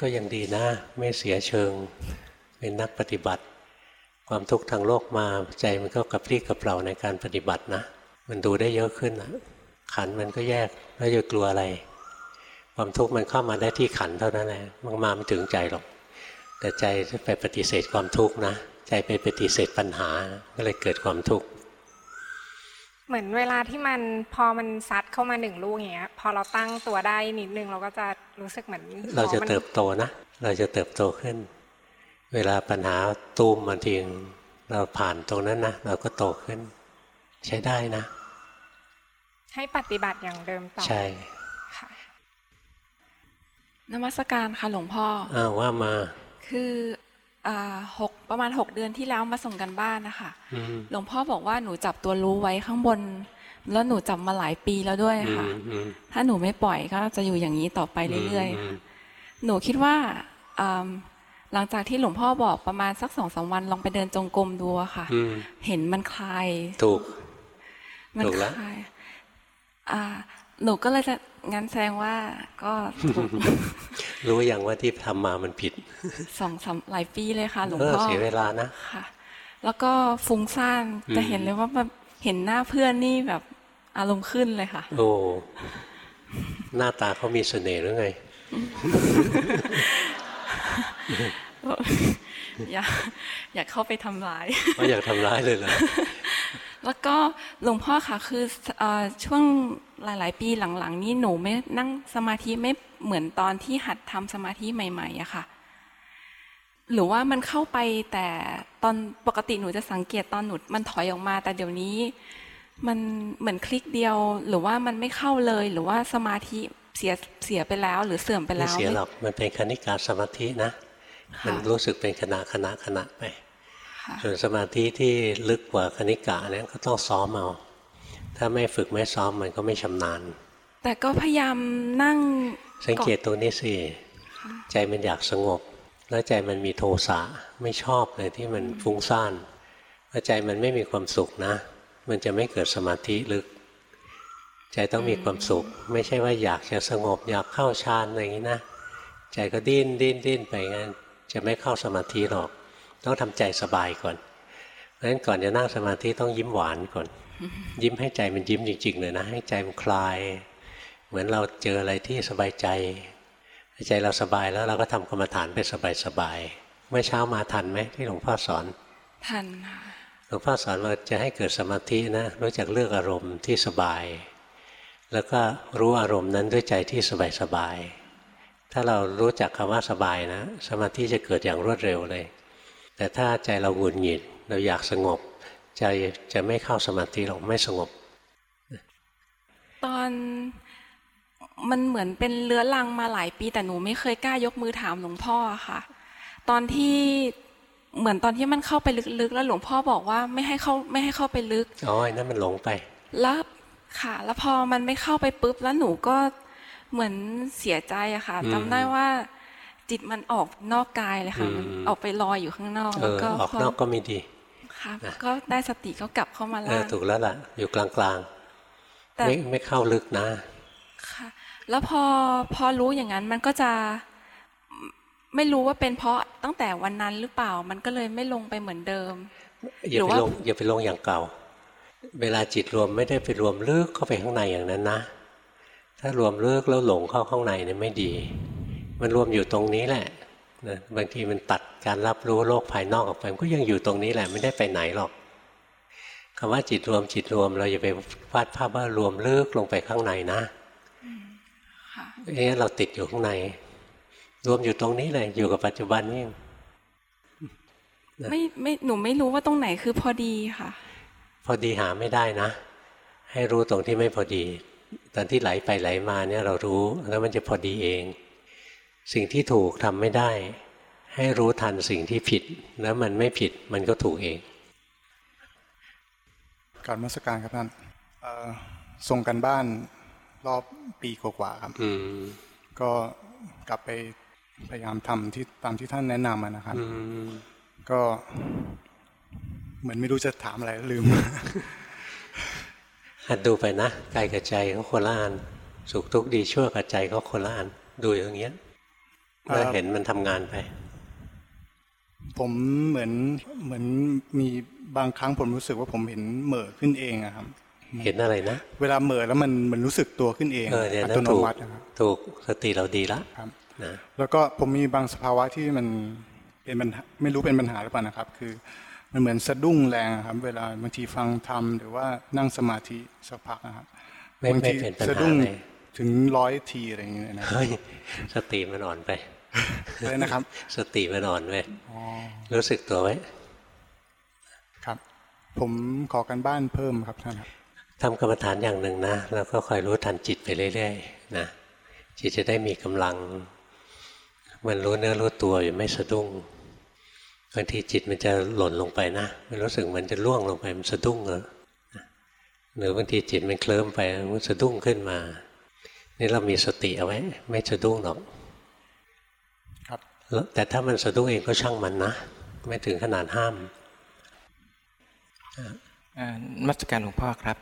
ก็ยังดีนะ ไม่เสียเชิง เป็นนักปฏิบัติ ความทุกข์ทางโลกมาใจมันก็กระพริบกระเปร่าในการปฏิบัตินะ มันดูได้เยอะขึ้นนะขันธ์มันก็แยกแล้วจะกลัวอะไร ความทุกข์มันเข้ามาได้ที่ขันธ์เท่านั้นแหละมันมาไม่ถึงใจหรอก แต่ใจไปปฏิเสธความทุกข์นะใจไปปฏิเสธปัญหาก็เลยเกิดความทุกข์เหมือนเวลาที่มันพอมันซัดเข้ามาหนึ่งลูกอย่างเงี้ย พอเราตั้งตัวได้นิดนึงเราก็จะรู้สึกเหมือน เราจะอ๋อมันเติบโตนะ เราจะเติบโตขึ้น เวลาปัญหาตูมมาทีเราผ่านตรงนั้นนะเราก็โตขึ้น ใช้ได้นะ ให้ปฏิบัติอย่างเดิมต่อใช่ค่ะนมัสการค่ะหลวงพ่ออ้าวว่ามา คืออ่าหกประมาณหกเดือนที่แล้วมาส่งกันบ้านนะคะอืมหลวงพ่อบอกว่าหนูจับตัวรู้ไว้ข้างบน แล้วหนูจับมาหลายปีแล้วด้วยค่ะอืมอืมถ้าหนูไม่ปล่อยก็จะอยู่อย่างนี้ต่อไปเรื่อยๆมค่ะหนูคิดว่าอ่า หลังจากที่หลวงพ่อบอกประมาณสักสองสามวันลองไปเดินจงกรมดูอะค่ะอืมเห็นมันคลาย ถูก มันถูกแล้วคลายอ่าหนูก็เลยจะงั้นแสดงว่าก็ถูกรู้อย่างว่าที่ทำมามันผิดสองสามหลายปีเลยค่ะ หลวงเออพ่อเสียเวลานะค่ะ แล้วก็ฟุ้งซ่านอืมจะเห็นเลยว่าแบบเห็นหน้าเพื่อนนี่แบบอารมณ์ขึ้นเลยค่ะ โอ้หน้าตาเขามีเสน่ห์หรือไง อยากอยากเข้าไปทำร้ายก็อยากทำร้ายเลยเหรอแล้วก็หลวงพ่อค่ะคือเอ่อช่วงหลาย ๆ ปีหลัง ๆ นี่หนูไม่นั่งสมาธิไม่เหมือนตอนที่หัดทำสมาธิใหม่ ๆอะค่ะ หรือว่ามันเข้าไปแต่ตอนปกติหนูจะสังเกตตอนหนูมันถอยออกมา แต่เดี๋ยวนี้ มันเหมือนคลิกเดียว หรือว่ามันไม่เข้าเลย หรือว่าสมาธิ เสียเสียไปแล้วหรือเสื่อมไปไม่แล้วเสียหรอกมันเป็นคณิกาสมาธินะ มันรู้สึกเป็นคณะคณะคณะไปค่ะส่วนสมาธิที่ลึกกว่าคณิกะเนี่ยก็ต้องซ้อมเอาถ้าไม่ฝึกไม่ซ้อมมันก็ไม่ชำนาญ แต่ก็พยายามนั่ง สังเกตตรงนี้สิใจมันอยากสงบ แล้วใจมันมีโทสะไม่ชอบเลยที่มันฟุ้งซ่านพอใจมันไม่มีความสุขนะ มันจะไม่เกิดสมาธิลึก ใจต้องมีความสุข ไม่ใช่ว่าอยากจะสงบอยากเข้าฌานอะไรอย่างนี้นะ ใจก็ดิ้นดิ้นดิ้นไปงั้น จะไม่เข้าสมาธิหรอก ต้องทำใจสบายก่อนเพราะฉะนั้นก่อนจะนั่งสมาธิต้องยิ้มหวานก่อน ยิ้มให้ใจมันยิ้มจริง ๆ เลยนะ ให้ใจมันคลาย เหมือนเราเจออะไรที่สบายใจ ใจเราสบายแล้วเราก็ทำกรรมฐานไปสบายๆเมื่อเช้ามาทันไหมที่หลวงพ่อสอนทันค่ะหลวงพ่อสอนว่าจะให้เกิดสมาธินะรู้จักเลือกอารมณ์ที่สบาย แล้วก็รู้อารมณ์นั้นด้วยใจที่สบายๆถ้าเรารู้จักคำว่าสบายนะ สมาธิจะเกิดอย่างรวดเร็วเลย แต่ถ้าใจเราหงุดหงิดเราอยากสงบ ใจจะไม่เข้าสมาธิหรอกไม่สงบ ตอนมันเหมือนเป็นเลื้อรังมาหลายปีแต่หนูไม่เคยกล้ายกมือถามหลวงพ่อค่ะ ตอนที่เหมือนตอนที่มันเข้าไปลึกๆ แล้วหลวงพ่อบอกว่าไม่ให้เข้าไม่ให้เข้าไปลึกอ๋อไอ้นั่นมันหลงไป แล้ว ค่ะ แล้วพอมันไม่เข้าไปปุ๊บแล้วหนูก็เหมือนเสียใจอะค่ะอืมจำได้ว่าจิตมันออกนอกกายเลยค่ะอืมมันออกไปลอยอยู่ข้างนอกเอแล้วอก็ออกพอนอกก็ไม่ดีค่ะนะก็ได้สติก็กลับเข้ามาเอล่าองถูกแล้วล่ะ อยู่กลางแต่ๆไม่ไม่เข้าลึกนะค่ะ แล้วพอพอรู้อย่างนั้นมันก็จะไม่รู้ว่าเป็นเพราะตั้งแต่วันนั้นหรือเปล่า มันก็เลยไม่ลงไปเหมือนเดิมอย่าหรือไปว่าลงอย่าไปลงอย่างเก่า เวลาจิตรวมไม่ได้ไปรวมลึกเข้าไปข้างในอย่างนั้นนะ ถ้ารวมลึกแล้วหลงเข้าข้างในเนี่ยไม่ดี มันรวมอยู่ตรงนี้แหละนะบางทีมันตัดการรับรู้โลกภายนอกออกไปมันก็ยังอยู่ตรงนี้แหละไม่ได้ไปไหนหรอกคำว่าจิตรวมจิตรวม เราอย่าไปวาดภาพว่ารวมลึกลงไปข้างในนะเอ๊ะเราติดอยู่ข้างใน รวมอยู่ตรงนี้เลยอยู่กับปัจจุบันนี่ไม่ไม่หนูไม่รู้ว่าตรงไหนคือพอดีค่ะ พอดีหาไม่ได้นะ ให้รู้ตรงที่ไม่พอดี ตอนที่ไหลไปไหลมาเนี่ยเรารู้แล้วมันจะพอดีเอง สิ่งที่ถูกทำไม่ได้ ให้รู้ทันสิ่งที่ผิด แล้วมันไม่ผิดมันก็ถูกเองการนมัสการครับท่านเอ่อส่งกันบ้านรอบปีกว่าๆครับอืมก็กลับไปพยายามทำที่ตามที่ท่านแนะนำอะนะครับอืมก็ เหมือนไม่รู้จะถามอะไรลืมหัดดูไปนะกายกับใจเขาคนละอันสุขทุกข์ดีชั่วกับใจเขาคนละอันดูอย่างเงี้ยแล้วเห็นมันทำงานไป ผมเหมือนเหมือนมีบางครั้งผมรู้สึกว่าผมเห็นเหม่อขึ้นเองอะครับ เห็นอะไรนะ เวลาเหม่อแล้วมันมันรู้สึกตัวขึ้นเองเออเนี่ยอันั่ตนโนถูกมัตินะครับถูกสติเราดีละครับนะแล้วก็ผมมีบางสภาวะที่มันเป็นปัญหาไม่รู้เป็นปัญหาหรือเปล่านะครับ คือ มันเหมือนสะดุ้งแรงอะครับ เวลาบางทีฟังธรรมหรือว่านั่งสมาธิสักพักนะครับไม่บางไม่ทีเป็นปัญสะหาดุ้งเลยถึงร้อยทีอะไรอย่างเงี้ยนะเฮ้ยสติมันอ่อนไปเลยนะครับ สติมันอ่อนไปอ๋อรู้สึกตัวไว้ครับ ผมขอกันบ้านเพิ่มครับท่านครับทำกรรมฐานอย่างหนึ่งนะแล้วก็คอยรู้ทันจิตไปเรื่อยๆนะจิตจะได้มีกำลัง มันรู้เนื้อรู้ตัวอยู่ไม่สะดุ้ง บางทีจิตมันจะหล่นลงไปนะมันรู้สึกมันจะล่วงลงไปมันสะดุ้งเหรอหรือบางทีจิตมันเคลิ้มไปมันสะดุ้งขึ้นมา นี่เรามีสติเอาไว้ ไม่สะดุ้งหรอกครับแล้วแต่ถ้ามันสะดุ้งเองก็ช่างมันนะไม่ถึงขนาดห้ามเอ่อนมัสการหลวงพ่อครับ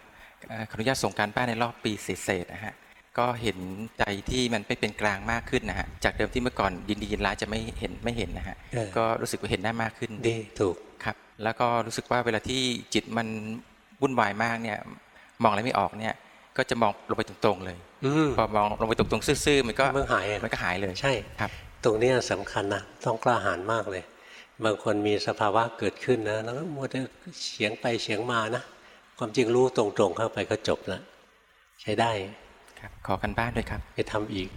เอ่อขออนุญาตส่งการบ้านในรอบปีเศษๆนะฮะ ก็เห็นใจที่มันไม่เป็นกลางมากขึ้นนะฮะจากเดิมที่เมื่อก่อนยินดียินร้ายจะไม่เห็นไม่เห็นนะฮะก็รู้สึกว่าเห็นได้มากขึ้นดีถูกครับ แล้วก็รู้สึกว่าเวลาที่จิตมันวุ่นวายมากเนี่ย มองอะไรไม่ออกเนี่ย ก็จะมองลงไปตรงๆเลยอพอมองลงไปตรงๆซื่อๆมันก็มันหายมันก็หายเลยใช่ครับ ตรงนี้สำคัญนะต้องกล้าหาญมากเลย บางคนมีสภาวะเกิดขึ้นนะแล้วก็มัวแต่เสียงไปเสียงมานะความจริงรู้ตรงๆเข้าไปก็จบแล้วใช้ได้ ขอกันบ้านด้วยครับ ไปทำอีก